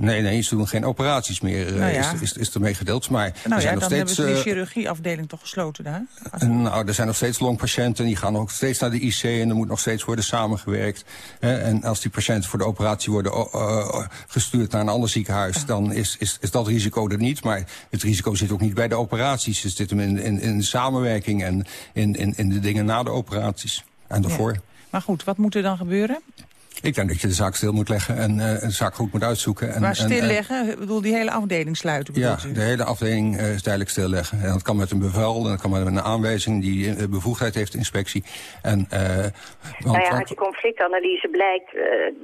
Nee, nee, ze doen geen operaties meer, nou ja. is, is, is ermee gedeeld. Maar nou er zijn ja, nog dan steeds, hebben ze die chirurgieafdeling toch gesloten daar? Nou, er zijn nog steeds longpatiënten, die gaan nog steeds naar de IC... en er moet nog steeds worden samengewerkt. En als die patiënten voor de operatie worden uh, gestuurd naar een ander ziekenhuis... Dan is, is, is dat risico er niet. Maar het risico zit ook niet bij de operaties. Het zit hem in, in, in de samenwerking en in, in, in de dingen na de operaties. En daarvoor. Ja. Maar goed, wat moet er dan gebeuren? Ik denk dat je de zaak stil moet leggen en uh, de zaak goed moet uitzoeken. En, maar stilleggen? Ik bedoel, die hele afdeling sluiten? Ja, u? de hele afdeling uh, is duidelijk stilleggen. En dat kan met een bevel, en dat kan met een aanwijzing die uh, bevoegdheid heeft, de inspectie. En, want, nou ja, uit die conflictanalyse blijkt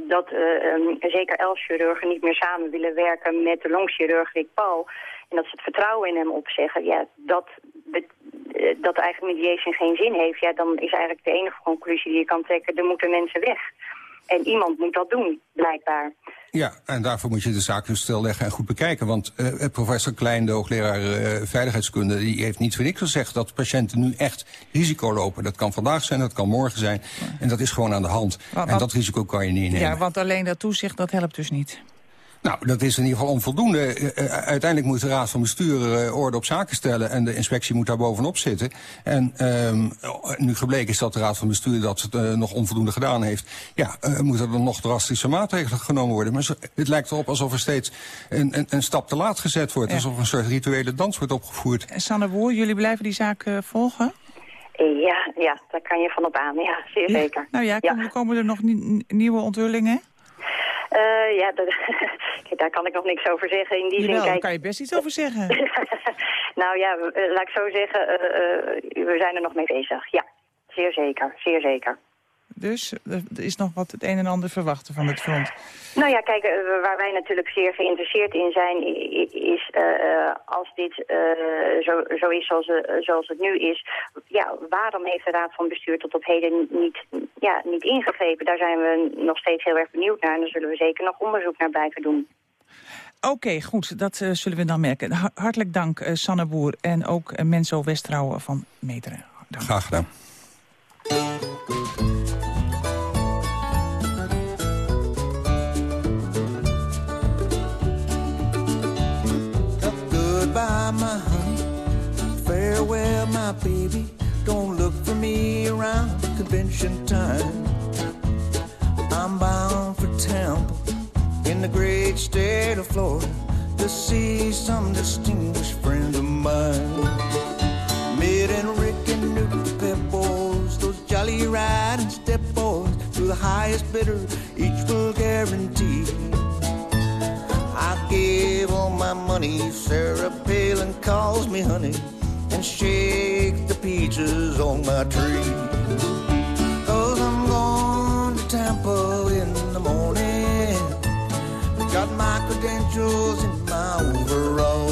dat um, zeker elf chirurgen niet meer samen willen werken met de longchirurg Rick Paul. En dat ze het vertrouwen in hem opzeggen. Ja, dat dat eigenlijk mediation geen zin heeft, ja, dan is eigenlijk de enige conclusie die je kan trekken, er moeten mensen weg. En iemand moet dat doen, blijkbaar. Ja, en daarvoor moet je de zaak dus stilleggen en goed bekijken. Want uh, professor Klein, de hoogleraar uh, veiligheidskunde... die heeft niet voor niks gezegd dat patiënten nu echt risico lopen. Dat kan vandaag zijn, dat kan morgen zijn. En dat is gewoon aan de hand. Want, en dat risico kan je niet nemen. Ja, want alleen dat toezicht, dat helpt dus niet. Nou, dat is in ieder geval onvoldoende. Eh, eh, uiteindelijk moet de Raad van Bestuur eh, orde op zaken stellen... en de inspectie moet daar bovenop zitten. En ehm, nu gebleken is dat de Raad van Bestuur dat uh, nog onvoldoende gedaan heeft... ja, uh, moeten er nog drastische maatregelen genomen worden. Maar zo, het lijkt erop alsof er steeds een, een, een stap te laat gezet wordt. Ja. Alsof een soort rituele dans wordt opgevoerd. En Sanne Boer, jullie blijven die zaak uh, volgen? Ja, ja, daar kan je van op aan. Ja, zeer ja. zeker. Nou ja, komen, komen er nog nieuwe onthullingen? Uh, ja, dat, daar kan ik nog niks over zeggen. In die Jawel, zin, kijk... daar kan je best iets over zeggen. nou ja, uh, laat ik zo zeggen, uh, we zijn er nog mee bezig. Ja, zeer zeker, zeer zeker. Dus er is nog wat het een en ander verwachten van het front. Nou ja, kijk, uh, waar wij natuurlijk zeer geïnteresseerd in zijn... is uh, als dit uh, zo, zo is zoals, zoals het nu is... ja, waarom heeft de Raad van Bestuur tot op heden niet, ja, niet ingegrepen? Daar zijn we nog steeds heel erg benieuwd naar... en daar zullen we zeker nog onderzoek naar blijven doen. Oké, okay, goed. Dat uh, zullen we dan merken. Hartelijk dank, uh, Sanne Boer en ook uh, Menso Westrouwen van Meteren. Graag gedaan. My honey. Farewell, my baby. Don't look for me around convention time. I'm bound for Tampa in the great state of Florida to see some distinguished friends of mine. Mid and Rick and Nuke Pep boys, those jolly riding step boys, to the highest bidder, each will guarantee. I give all my money, Sarah Palin calls me honey, and shake the peaches on my tree. Cause I'm going to Tampa in the morning. Got my credentials in my overall.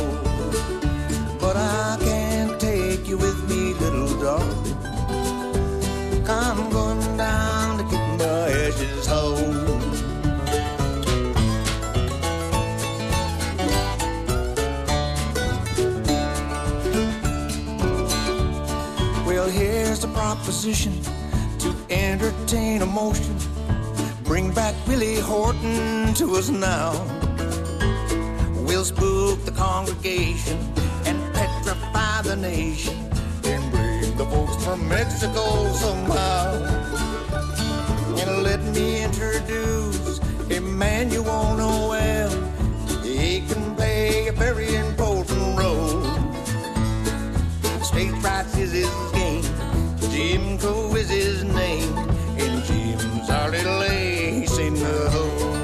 The proposition to entertain emotion. Bring back Billy Horton to us now. We'll spook the congregation and petrify the nation. And bring the folks from Mexico somehow. And let me introduce Emmanuel Noel. He can play a very important role. Stage fright is his game. Jim Crow is his name. And Jim's our little ace in the hole.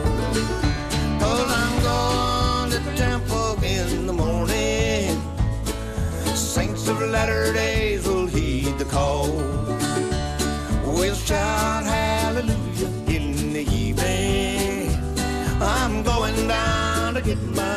Cause I'm going to Tampa in the morning. Saints of latter days will heed the call. We'll shout hallelujah in the evening. I'm going down to get my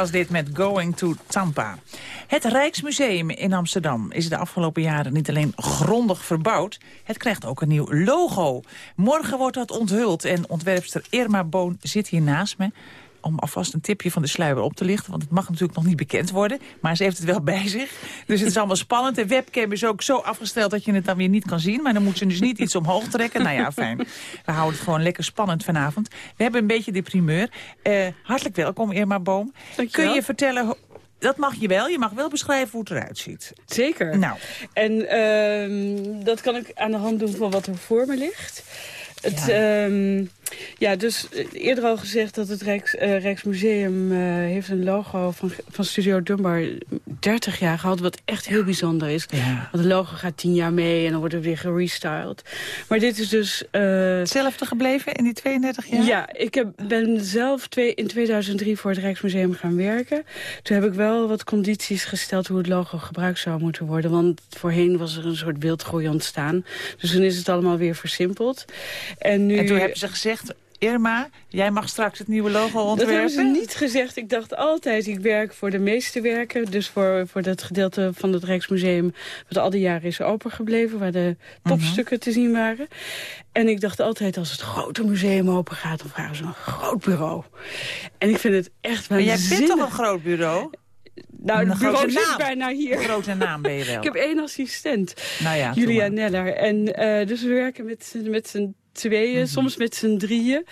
was dit met Going to Tampa. Het Rijksmuseum in Amsterdam is de afgelopen jaren niet alleen grondig verbouwd... het krijgt ook een nieuw logo. Morgen wordt dat onthuld en ontwerpster Irma Boon zit hier naast me om alvast een tipje van de sluier op te lichten. Want het mag natuurlijk nog niet bekend worden. Maar ze heeft het wel bij zich. Dus het is allemaal spannend. De webcam is ook zo afgesteld dat je het dan weer niet kan zien. Maar dan moet ze dus niet iets omhoog trekken. Nou ja, fijn. We houden het gewoon lekker spannend vanavond. We hebben een beetje de primeur. Uh, hartelijk welkom, Irma Boom. Dankjewel. Kun je vertellen... Dat mag je wel. Je mag wel beschrijven hoe het eruit ziet. Zeker. Nou. En uh, dat kan ik aan de hand doen van wat er voor me ligt. Het, ja. Um, ja, dus eerder al gezegd dat het Rijks, uh, Rijksmuseum uh, heeft een logo van, van Studio Dunbar 30 jaar gehad, wat echt heel bijzonder is. Ja. Want het logo gaat 10 jaar mee en dan wordt het weer gerestyled. Maar dit is dus... Uh, Hetzelfde gebleven in die 32 jaar? Ja, ik heb, ben zelf twee, in 2003 voor het Rijksmuseum gaan werken. Toen heb ik wel wat condities gesteld hoe het logo gebruikt zou moeten worden. Want voorheen was er een soort wildgroei ontstaan. Dus toen is het allemaal weer versimpeld. En, nu, en toen hebben ze gezegd Irma, jij mag straks het nieuwe logo ontwerpen? Dat hebben ze niet gezegd. Ik dacht altijd, ik werk voor de meeste werken. Dus voor, voor dat gedeelte van het Rijksmuseum... wat al die jaren is opengebleven, waar de topstukken -hmm. te zien waren. En ik dacht altijd, als het grote museum open gaat... dan vragen ze een groot bureau. En ik vind het echt wel Maar jij bent toch een groot bureau? Nou, een het bureau zit naam. bijna hier. Een grote naam ben je wel. ik heb één assistent, nou ja, Julia Neller. En uh, dus we werken met, met z'n tweeën, mm -hmm. soms met z'n drieën.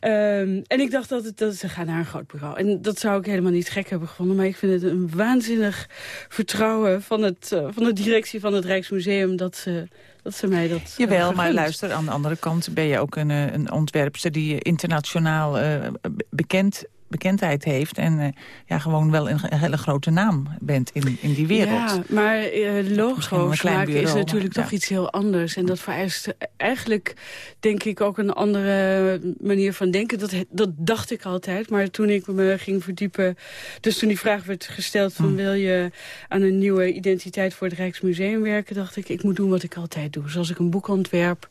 Um, en ik dacht dat, het, dat ze gaan naar een groot bureau. En dat zou ik helemaal niet gek hebben gevonden. Maar ik vind het een waanzinnig vertrouwen van, het, uh, van de directie van het Rijksmuseum... dat ze, dat ze mij dat Jawel, uh, maar luister, aan de andere kant ben je ook een, een ontwerpster... die internationaal uh, bekend bekendheid heeft en uh, ja, gewoon wel een, een, hele grote naam bent in, in die wereld. Ja, maar uh, logo's maken bureau, is natuurlijk maar, toch ja. iets heel anders. En dat vereist eigenlijk, denk ik, ook een andere manier van denken. Dat, dat dacht ik altijd, maar toen ik me ging verdiepen... dus toen die vraag werd gesteld van hmm. wil je aan een nieuwe identiteit voor het Rijksmuseum werken... dacht ik, ik moet doen wat ik altijd doe. Zoals ik een boek ontwerp,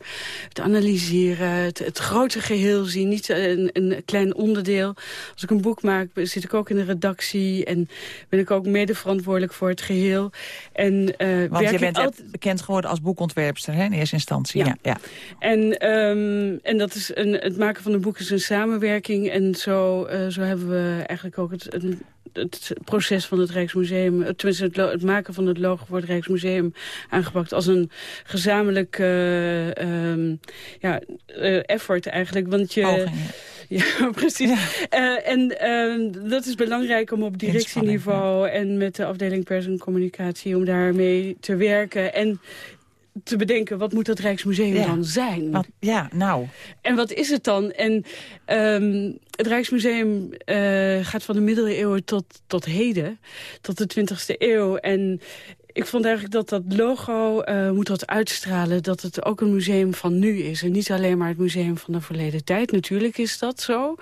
het analyseren, het, het grote geheel zien. Niet een, een klein onderdeel. Als ik een boek maak, zit ik ook in de redactie... en ben ik ook mede verantwoordelijk voor het geheel. En, uh, Want je bent altijd... bekend geworden als boekontwerpster hè, in eerste instantie. Ja. ja. En, um, en dat is een, het maken van een boek is een samenwerking. En zo, uh, zo hebben we eigenlijk ook het, het het proces van het Rijksmuseum... tenminste het, het, maken van het logo voor het Rijksmuseum aangepakt... als een gezamenlijk uh, um, ja, effort eigenlijk. Want je... ja. precies. Ja. Uh, en uh, dat is belangrijk om op directieniveau... En met de afdeling pers en communicatie... om daarmee te werken en te bedenken, wat moet dat Rijksmuseum ja. dan zijn? Wat, ja, nou. En wat is het dan? En um, het Rijksmuseum uh, gaat van de middeleeuwen tot, tot heden, tot de 20e eeuw. En ik vond eigenlijk dat dat logo uh, moet dat uitstralen... dat het ook een museum van nu is. En niet alleen maar het museum van de verleden tijd. Natuurlijk is dat zo.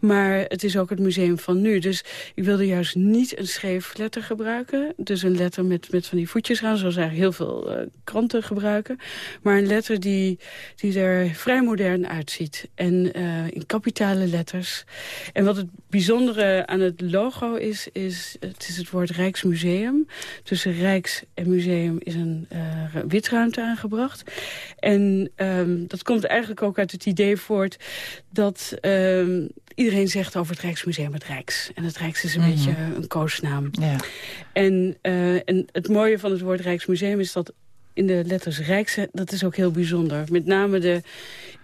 Maar het is ook het museum van nu. Dus ik wilde juist niet een scheef letter gebruiken. Dus een letter met, met van die voetjes aan. Zoals eigenlijk heel veel uh, kranten gebruiken. Maar een letter die, die er vrij modern uitziet. En uh, in kapitale letters. En wat het bijzondere aan het logo is... is het is het woord Rijksmuseum. Tussen Rijks en museum is een uh, witruimte aangebracht. En um, dat komt eigenlijk ook uit het idee voort dat um, iedereen zegt over het Rijksmuseum het Rijks. En het Rijks is een mm -hmm. beetje een koosnaam. Ja. En, uh, en het mooie van het woord Rijksmuseum is dat in de letters Rijks, dat is ook heel bijzonder. Met name de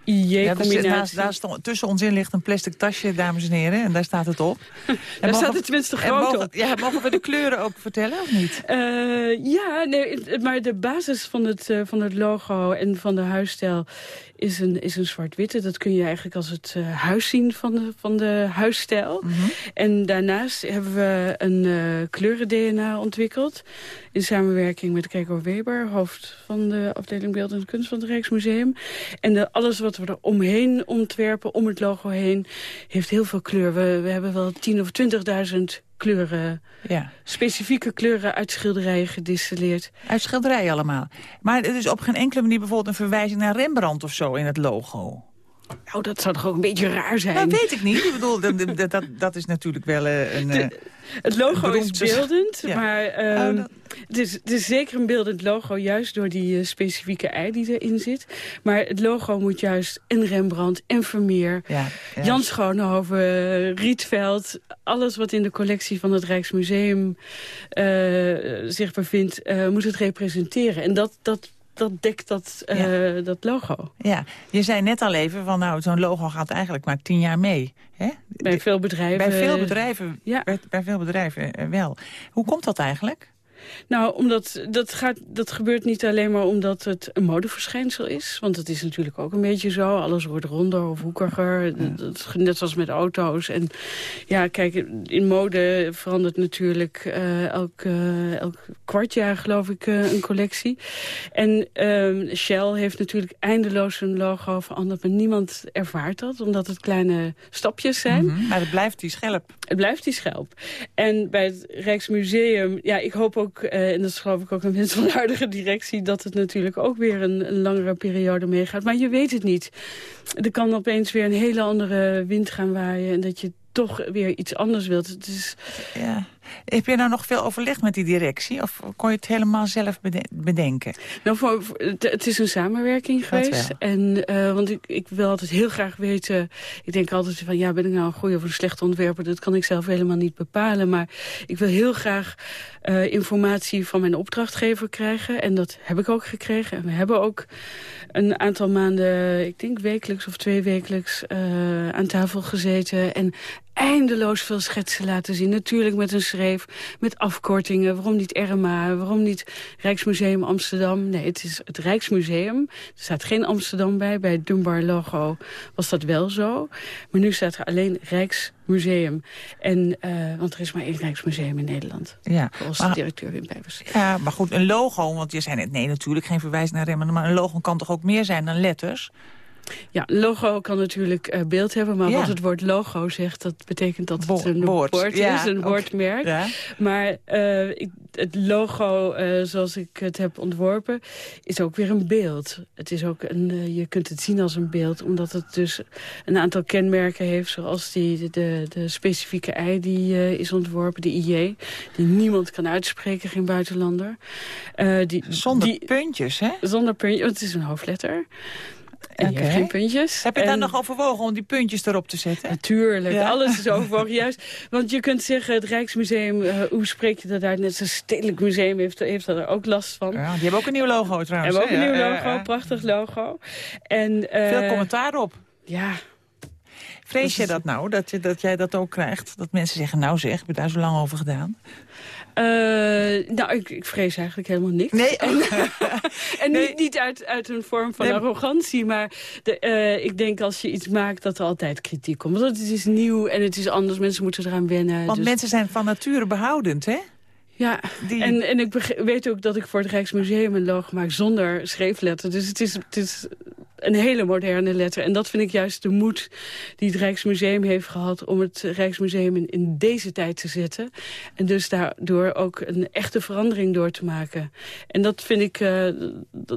IJ-combinatie. Ja, dus daar stond, tussen ons in ligt een plastic tasje, dames en heren. En daar staat het op. daar mogen, staat het tenminste groot mogen, op. Ja, mogen we de kleuren ook vertellen, of niet? Uh, ja, nee, maar de basis van het, uh, van het logo en van de huisstijl is een, is een zwart-witte. Dat kun je eigenlijk als het uh, huis zien van de, van de huisstijl. Mm -hmm. En daarnaast hebben we een uh, kleuren-DNA ontwikkeld. In samenwerking met Gregor Weber, hoofd van de afdeling Beeld en Kunst van het Rijksmuseum. En de, alles wat we er omheen ontwerpen, om het logo heen, heeft heel veel kleur. We, we hebben wel 10.000 of 20.000 kleuren, ja. specifieke kleuren uit schilderijen gedistilleerd. Uit schilderijen allemaal. Maar het is op geen enkele manier bijvoorbeeld een verwijzing naar Rembrandt of zo in het logo. Nou, dat zou toch ook een beetje raar zijn? Dat weet ik niet. Ik bedoel, dat, dat, dat, is natuurlijk wel uh, een... Uh, het logo een is beeldend, ja. maar um, oh, dat... het, is, het is zeker een beeldend logo... juist door die uh, specifieke ei die erin zit. Maar het logo moet juist en Rembrandt en Vermeer... Ja, ja. Jan Schoonhoven, Rietveld... alles wat in de collectie van het Rijksmuseum zich bevindt... moet het representeren. En dat... dat dat dekt dat, uh, ja. dat logo. Ja, je zei net al even van nou, zo'n logo gaat eigenlijk maar tien jaar mee. Hè? Bij veel bedrijven. Bij veel bedrijven, ja. bij, bij veel bedrijven wel. Hoe komt dat eigenlijk? Nou, omdat dat, gaat, dat gebeurt niet alleen maar omdat het een modeverschijnsel is. Want het is natuurlijk ook een beetje zo. Alles wordt ronder of hoekiger. Ja. Dat, net zoals met auto's. En ja, kijk, in mode verandert natuurlijk uh, elk, uh, elk kwart jaar, geloof ik, uh, een collectie. En uh, Shell heeft natuurlijk eindeloos een logo veranderd. Maar niemand ervaart dat, omdat het kleine stapjes zijn. Mm -hmm, maar het blijft die schelp. Het blijft die schelp. En bij het Rijksmuseum, ja, ik hoop ook uh, en dat is geloof ik ook een wens van huidige directie... dat het natuurlijk ook weer een, een, langere periode meegaat. Maar je weet het niet. Er kan opeens weer een hele andere wind gaan waaien... en dat je toch weer iets anders wilt. Het is... ja. Heb je nou nog veel overlegd met die directie? Of kon je het helemaal zelf bedenken? Nou, voor, voor, het is een samenwerking geweest. En, uh, want ik, ik wil altijd heel graag weten... Ik denk altijd van, ja, ben ik nou een goede of een slechte ontwerper? Dat kan ik zelf helemaal niet bepalen. Maar ik wil heel graag uh, informatie van mijn opdrachtgever krijgen. En dat heb ik ook gekregen. En we hebben ook een aantal maanden, ik denk wekelijks of twee wekelijks... Uh, aan tafel gezeten. En eindeloos veel schetsen laten zien. Natuurlijk met een schreef, met afkortingen. Waarom niet RMA, waarom niet Rijksmuseum Amsterdam? Nee, het is het Rijksmuseum. Er staat geen Amsterdam bij. Bij het Dunbar logo was dat wel zo. Maar nu staat er alleen Rijksmuseum. En, uh, want er is maar één Rijksmuseum in Nederland. Ja, volgens maar, de directeur Wim Pijpers. Ja, maar goed, een logo, want je zei net... nee, natuurlijk geen verwijzing naar remmen... maar een logo kan toch ook meer zijn dan letters? Ja, logo kan natuurlijk uh, beeld hebben, maar Ja. wat het woord logo zegt... dat betekent dat het een woord. woord, Ja, is, een woordmerk. Ja. Maar eh, ik, het logo, eh, zoals ik het heb ontworpen, is ook weer een beeld. Het is ook een, eh, je kunt het zien als een beeld, omdat het dus een aantal kenmerken heeft... zoals die, de, de specifieke ei die eh, is ontworpen, de IJ... die niemand kan uitspreken, geen buitenlander. Eh, die, Zonder die, puntjes, hè? Zonder puntjes, want het is een hoofdletter. En geen puntjes. Heb je daar En- nog overwogen om die puntjes erop te zetten? Natuurlijk, Ja. alles is overwogen. Juist, want je kunt zeggen, het Rijksmuseum, eh, hoe spreek je dat uit? Net het Stedelijk Museum heeft, heeft er ook last van. Ja, die hebben ook een nieuw logo We trouwens. hebben ook een nieuw logo, prachtig logo. En, eh, Veel commentaar op. Ja. Vrees je dat nou, dat, je, dat jij dat ook krijgt? Dat mensen zeggen, nou zeg, heb je daar zo lang over gedaan? Eh, nou, ik, ik vrees eigenlijk helemaal niks. Nee. En, en niet, niet uit, uit een vorm van Nee. arrogantie, maar de, eh, ik denk als je iets maakt dat er altijd kritiek komt. Want het is nieuw en het is anders, mensen moeten eraan wennen. Want dus- mensen zijn van nature behoudend, hè? Ja, Die- en, en ik weet ook dat ik voor het Rijksmuseum een logo maak zonder schreefletter. Dus het is, het is een hele moderne letter. En dat vind ik juist de moed die het Rijksmuseum heeft gehad... om het Rijksmuseum in, in deze tijd te zetten. En dus daardoor ook een echte verandering door te maken. En dat vind ik, eh,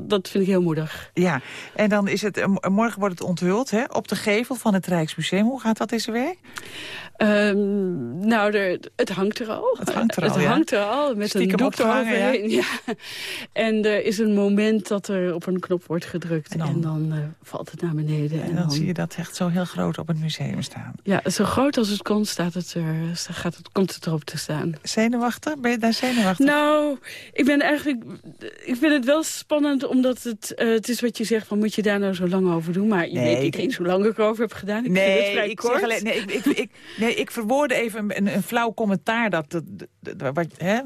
dat, vind ik heel moedig. Ja, en dan is het, eh, morgen wordt het onthuld, hè? Op de gevel van het Rijksmuseum. Hoe gaat dat in zijn werk? Ehm, nou, er, het hangt er al. Het hangt er al, Het ja. hangt er al, met Stiekem een doek ja. eroverheen. Ja. En er is een moment dat er op een knop wordt gedrukt. En dan, eh, valt het naar beneden. En dan zie je dat echt zo heel groot op het museum staan. Ja, zo groot als het kon, staat het er, gaat het, komt het erop te staan. Zenuwachtig? Ben je daar zenuwachtig? Nou, ik ben eigenlijk... Ik vind het wel spannend, omdat het, eh, het is wat je zegt... van moet je daar nou zo lang over doen? Maar je Nee, weet niet ik- eens hoe lang ik erover heb gedaan. Ik vind het Nee, vrij ik, kort. zeg alleen, nee, ik, ik, ik, nee, ik verwoordde even een, een flauw commentaar. Dat, dat, dat- wat, hè?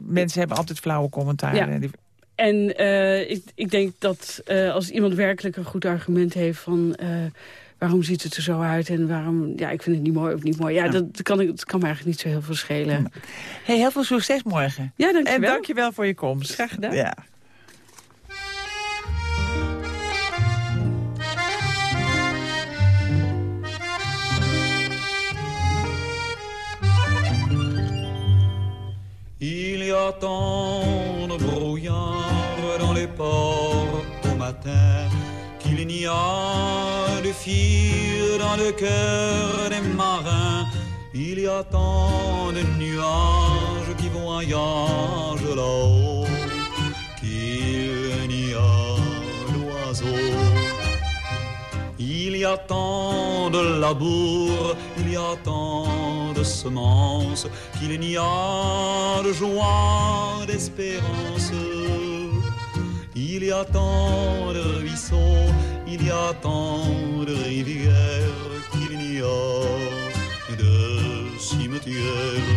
Mensen hebben altijd flauwe commentaren. Ja. Die- En eh, ik, ik denk dat eh, als iemand werkelijk een goed argument heeft van... eh, waarom ziet het er zo uit en waarom... Ja, ik vind het niet mooi of niet mooi. Ja, dat, dat kan, ik, dat kan me eigenlijk niet zo heel veel schelen. Hey, heel veel succes morgen. Ja, dankjewel. En dankjewel voor je komst. Graag gedaan. Ja. Il y a tant de brouillard dans les ports au matin qu'il n'y a de fil dans le cœur des marins. Il y a tant de nuages qui voyagent là-haut y a tant de labour, il y a tant de semences qu'il n'y a de joie, d'espérance. Il y a tant de ruisseaux, il y a tant de rivières qu'il n'y a de cimetières.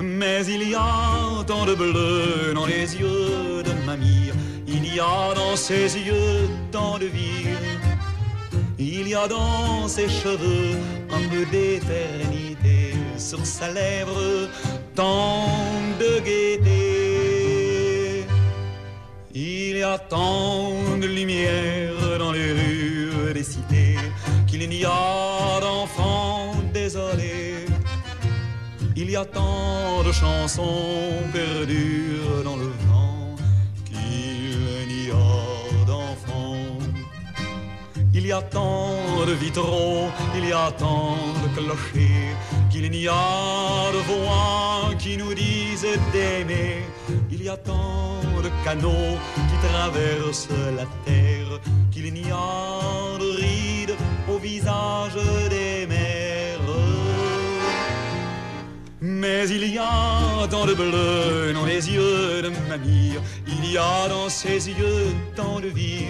Mais il y a tant de bleu dans les yeux de mamie, il y a dans ses yeux tant de vie. Il y a dans ses cheveux un peu d'éternité, sur sa lèvre tant de gaieté. Il y a tant de lumière dans les rues des cités qu'il n'y a d'enfants désolés. Il y a tant de chansons perdues dans le vent y a tant de vitraux, il y a tant de clochers qu'il n'y a de voix qui nous disent d'aimer. Il y a tant de canaux qui traversent la terre qu'il n'y a de rides au visage des mers. Mais il y a tant de bleu dans les yeux de mamie, il y a dans ses yeux tant de vie.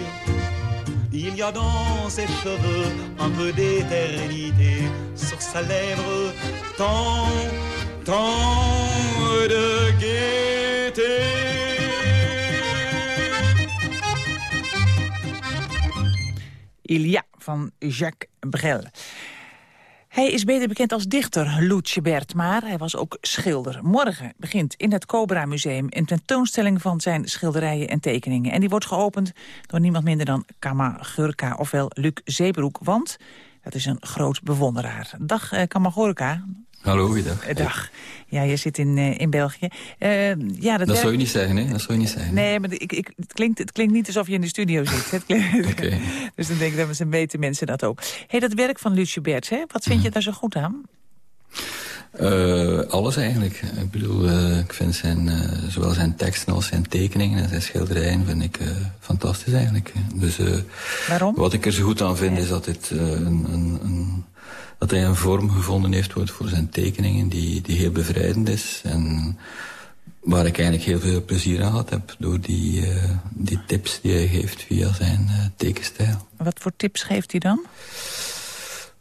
Il y a dans ses cheveux un peu d'éternité, sur sa lèvre tant, tant de gaieté. Ilia van Jacques Brel. Hij is beter bekend als dichter, Loetje maar hij was ook schilder. Morgen begint in het Cobra Museum een tentoonstelling van zijn schilderijen en tekeningen. En die wordt geopend door niemand minder dan Kamagurka, ofwel Luc Zeebroek, want dat is een groot bewonderaar. Dag uh, Kamagurka. Hallo, goeiedag. Eh, Dag. Ja, je zit in, uh, in België. Uh, ja, dat werk... zou je niet zeggen, hè? Dat zou je niet zeggen. Nee, maar ik, ik, het, klinkt, het klinkt niet alsof je in de studio zit. Het klinkt... okay. dus dan denk ik, dat weten mensen dat ook. hey, dat werk van Lucie Berts, hè? wat vind je daar zo goed aan? Uh, alles eigenlijk. Ik bedoel, uh, ik vind zijn, uh, zowel zijn teksten als zijn tekeningen en zijn schilderijen vind ik fantastisch eigenlijk. Dus, Waarom? Wat ik er zo goed aan vind is dat, het, een, een, een, dat hij een vorm gevonden heeft voor zijn tekeningen die, die heel bevrijdend is. En waar ik eigenlijk heel veel plezier aan gehad heb door die, die tips die hij geeft via zijn tekenstijl. Wat voor tips geeft hij dan?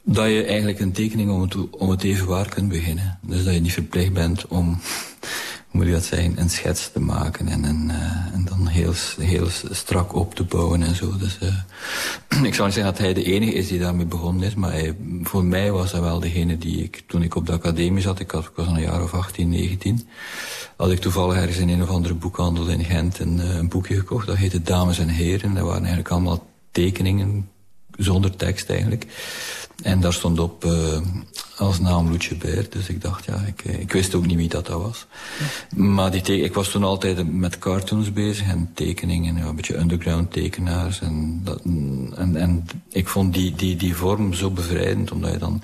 Dat je eigenlijk een tekening om het, om het even waar kunt beginnen. Dus dat je niet verplicht bent om, moet je dat zeggen, een schets te maken. En, en, uh, en dan heel, heel strak op te bouwen en zo. Dus uh, ik zou niet zeggen dat hij de enige is die daarmee begonnen is. Maar hij, voor mij was hij wel degene die ik, toen ik op de academie zat, ik, had, ik was een jaar of 18, 19. Had ik toevallig ergens in een of andere boekhandel in Gent een, uh, een boekje gekocht. Dat heette Dames en Heren. Dat waren eigenlijk allemaal tekeningen, zonder tekst eigenlijk. En daar stond op uh, als naam Loetje Beer. Dus ik dacht, ja, ik, ik wist ook niet wie dat, dat was. Maar die ik was toen altijd met cartoons bezig en tekeningen. Ja, een beetje underground tekenaars. En, dat, en, en ik vond die, die, die vorm zo bevrijdend, omdat je dan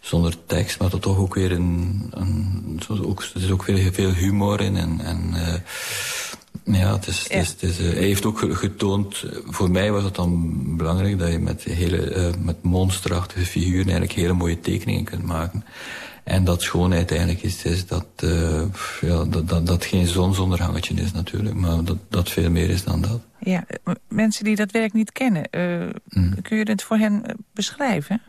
zonder tekst, maar dat toch ook weer een... een zo ook, er is ook weer veel humor in. En, en uh, ja, het is. Het is, het is, uh, hij heeft ook getoond, voor mij was het dan belangrijk dat je met, hele, uh, met monsterachtige figuren eigenlijk hele mooie tekeningen kunt maken. En dat schoonheid eigenlijk is, is dat, uh, ja, dat, dat, dat geen zonsonderhangetje is natuurlijk, maar dat, dat veel meer is dan dat. Ja, mensen die dat werk niet kennen, mm. kun je het voor hen beschrijven?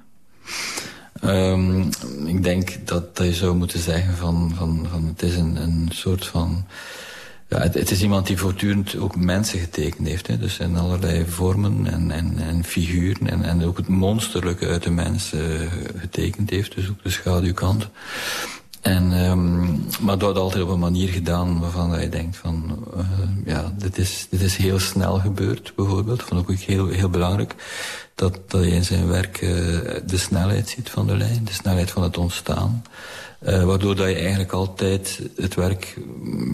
Um, ik denk dat, dat je zou moeten zeggen van, van, van het is een, een soort van... Ja, het, is iemand die voortdurend ook mensen getekend heeft. Hè? Dus in allerlei vormen en, en, en figuren. En, en ook het monsterlijke uit de mens uh, getekend heeft. Dus ook de schaduwkant. En, um, maar dat altijd op een manier gedaan waarvan je denkt van... Uh, ja, dit is, dit is heel snel gebeurd, bijvoorbeeld. Vond ik ook heel, heel belangrijk. Dat, dat in zijn werk uh, de snelheid ziet van de lijn. De snelheid van het ontstaan. Uh, waardoor dat je eigenlijk altijd het werk,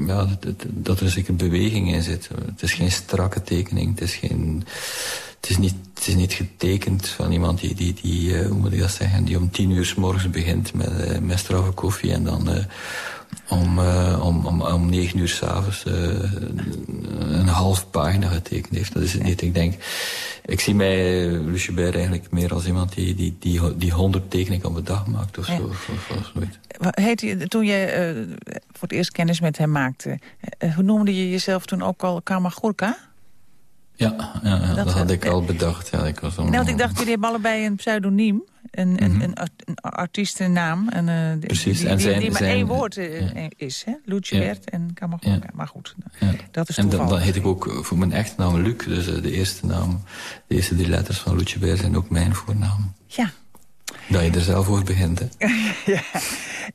ja, dat, dat er zeker beweging in zit. Het is geen strakke tekening, het is geen, het is niet, het is niet getekend van iemand die, die, die uh, hoe moet ik dat zeggen, die om tien uur s morgens begint met, uh, met straffe koffie en dan uh, om, om, om, om negen uur s'avonds een half pagina getekend heeft. Dat is het niet. Ik denk, ik zie mij, Lucebert, eigenlijk meer als iemand die, die, die, die honderd tekeningen op een dag maakt of ja. zo. Of, of, zoiets. Heet je, toen je voor het eerst kennis met hem maakte, hoe noemde je jezelf toen ook al Kamagurka? Ja, ja, ja dat, dat, had ik al bedacht. Ja, ik was ik dacht, jullie hebben allebei een pseudoniem. Een, mm -hmm. een, een, een artiestennaam. En, uh, Precies. Die, en zijn, die maar zijn, één woord uh, ja. is, hè? En Kamagorka. Ja. Maar goed, dat is En dan, dan, heet ik ook voor mijn echte naam Luc. Dus uh, de eerste naam, de eerste drie letters van Lucebert zijn ook mijn voornaam. Ja. Dat je er zelf over begint, hè? ja.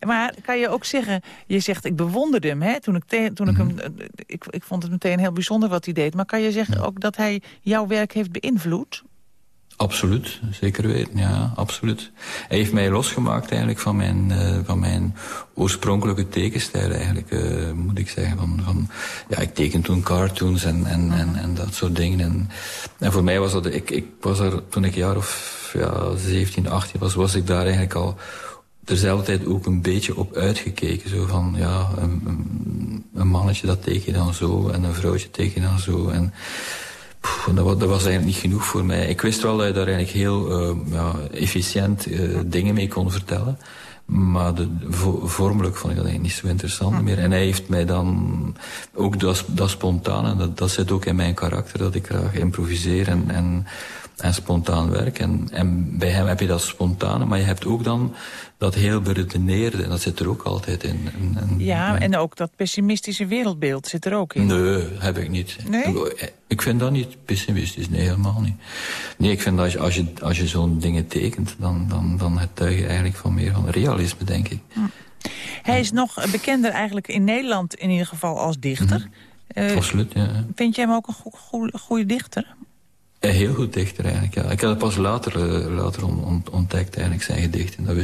Maar kan je ook zeggen, je zegt ik bewonderde hem, hè? Toen ik, te, toen ik Mhm. hem, ik, ik vond het meteen heel bijzonder wat hij deed. Maar kan je zeggen ook dat hij jouw werk heeft beïnvloed? Absoluut, zeker weten, ja, absoluut. Hij heeft mij losgemaakt eigenlijk van mijn, uh, van mijn oorspronkelijke tekenstijl eigenlijk, uh, moet ik zeggen. Van, van, ja, ik teken toen cartoons en, en, en, en dat soort dingen. En, en voor mij was dat, ik, ik was er toen ik jaar of ja, 17, 18 was, was ik daar eigenlijk al terzelfde tijd ook een beetje op uitgekeken. Zo van, ja, een, een, mannetje dat teken dan zo en een vrouwtje teken dan zo. En, Pff, dat, was, dat, was, eigenlijk niet genoeg voor mij. Ik wist wel dat je daar eigenlijk heel uh, ja, efficiënt uh, dingen mee kon vertellen. Maar de, vo, vormelijk vond ik dat eigenlijk niet zo interessant meer. En hij heeft mij dan ook dat, dat spontane, dat, dat zit ook in mijn karakter, dat ik graag improviseer en, en, en spontaan werk. En, en bij hem heb je dat spontane, maar je hebt ook dan dat heel beredeneerde, en dat zit er ook altijd in. En, en, ja, en ook dat pessimistische wereldbeeld zit er ook in. Nee, heb ik niet. Nee? Ik vind dat niet pessimistisch, nee, helemaal niet. Nee, ik vind dat als je, als je, als je zo'n dingen tekent, dan, dan, dan getuig je eigenlijk van meer van realisme, denk ik. Hm. Hij is nog bekender eigenlijk in Nederland in ieder geval als dichter. Mm -hmm. uh, Absoluut, ja. Vind jij hem ook een go go goede dichter? Een heel goed dichter eigenlijk, ja. Ik heb het pas later, uh, later on, on, ontdekt, eigenlijk, zijn gedichten. Dat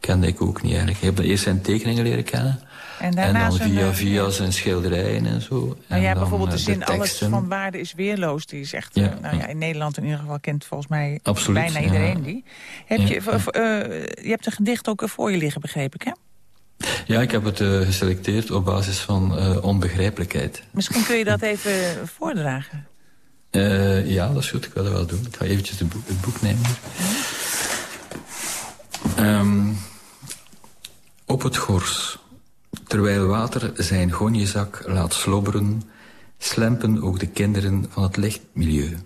kende ik ook niet eigenlijk. Ik heb eerst zijn tekeningen leren kennen. En, en dan via, via ja. zijn schilderijen en zo. Nou, en ja, bijvoorbeeld de zin de alles van waarde is weerloos. Die is echt, ja, nou ja, in Nederland in ieder geval kent volgens mij Absoluut, bijna iedereen die. Heb je, uh, je hebt een gedicht ook voor je liggen, begreep ik, hè? Ja, ik heb het uh, geselecteerd op basis van uh, onbegrijpelijkheid. Misschien kun je dat even voordragen. Uh, ja, dat is goed. Ik wil dat wel doen. Ik ga eventjes het boek, nemen. Um, op het gors. Terwijl water zijn gonjezak laat slobberen... slempen ook de kinderen van het lichtmilieu.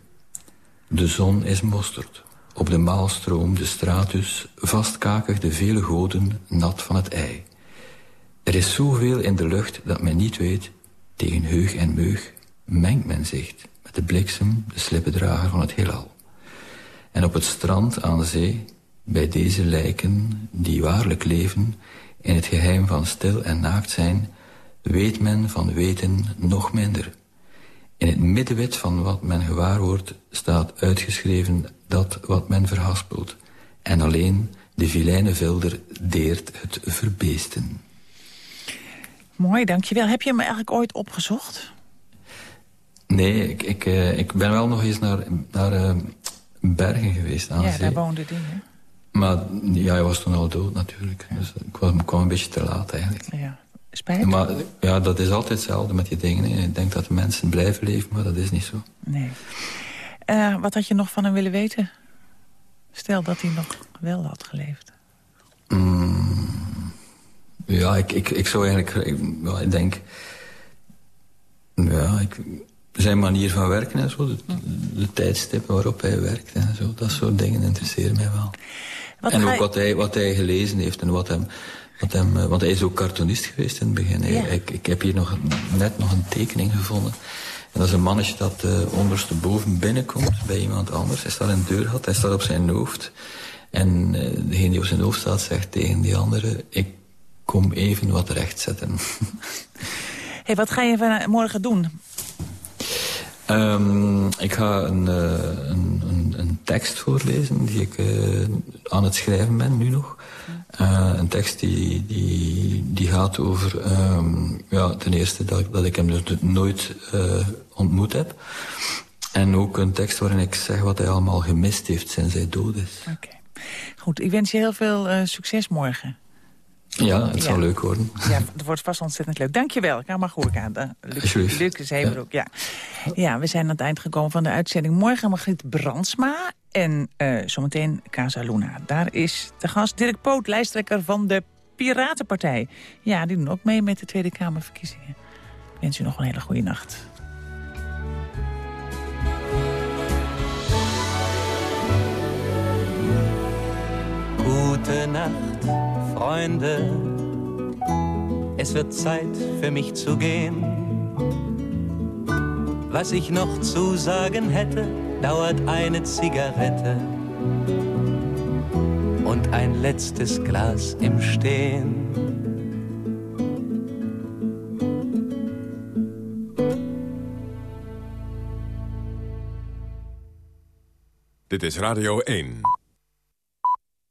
De zon is mosterd. Op de maalstroom de stratus vastkakig de vele goden nat van het ei. Er is zoveel in de lucht dat men niet weet... tegen heug en meug mengt men zich de bliksem, de slippendrager van het heelal. En op het strand aan zee, bij deze lijken die waarlijk leven... in het geheim van stil en naakt zijn... weet men van weten nog minder. In het middenwit van wat men gewaar wordt... staat uitgeschreven dat wat men verhaspelt. En alleen de vilijne vilder deert het verbeesten. Mooi, dankjewel. Heb je hem eigenlijk ooit opgezocht? Nee, ik, ik, uh, ik ben wel nog eens naar, naar uh, Bergen geweest aan Ja, zee. daar woonde die, hè? Maar ja, hij was toen al dood natuurlijk. Dus ik kwam, ik kwam een beetje te laat eigenlijk. Ja, spijt. Maar ja, dat is altijd hetzelfde met die dingen. Hè. Ik denk dat de mensen blijven leven, maar dat is niet zo. Nee. Uh, wat had je nog van hem willen weten? Stel dat hij nog wel had geleefd. Mm, ja, ik, ik, ik zou eigenlijk... Ik, ik denk... Ja, ik, zijn manier van werken en zo. De, de tijdstippen waarop hij werkt en zo. Dat soort dingen interesseren mij wel. Wat en ook hij... wat, hij, wat hij gelezen heeft en wat hem... Wat hem want hij is ook cartoonist geweest in het begin. Ja. Ik, ik heb hier nog, net nog een tekening gevonden. En dat is een mannetje dat uh, ondersteboven binnenkomt bij iemand anders. Hij staat in de deur had, hij staat op zijn hoofd. En uh, degene die op zijn hoofd staat zegt tegen die andere... Ik kom even wat recht zetten. hey, wat ga je van, morgen doen? Um, ik ga een, uh, een, een, een, tekst voorlezen die ik uh, aan het schrijven ben nu nog. Uh, een tekst die, die, die gaat over... Um, ja, ten eerste dat, dat ik hem dus nooit ontmoet heb. En ook een tekst waarin ik zeg wat hij allemaal gemist heeft sinds hij dood is. Oké. Goed, ik wens je heel veel succes morgen. Ja, het zal leuk worden. Ja, het wordt vast ontzettend leuk. Dankjewel, Kamer Goerka. Luc, Luc Zeebroek, ja. ja. Ja, we zijn aan het eind gekomen van de uitzending. Morgen Margriet Brandsma en uh, zometeen Casa Luna. Daar is de gast Dirk Poot, lijsttrekker van de Piratenpartij. Ja, die doen ook mee met de Tweede Kamerverkiezingen. Ik wens u nog een hele goede nacht. Gute Nacht, Freunde. Es wird Zeit für mich zu gehen. Was ich noch zu sagen hätte, dauert eine Zigarette und ein letztes Glas im Stehen. Dit is Radio 1.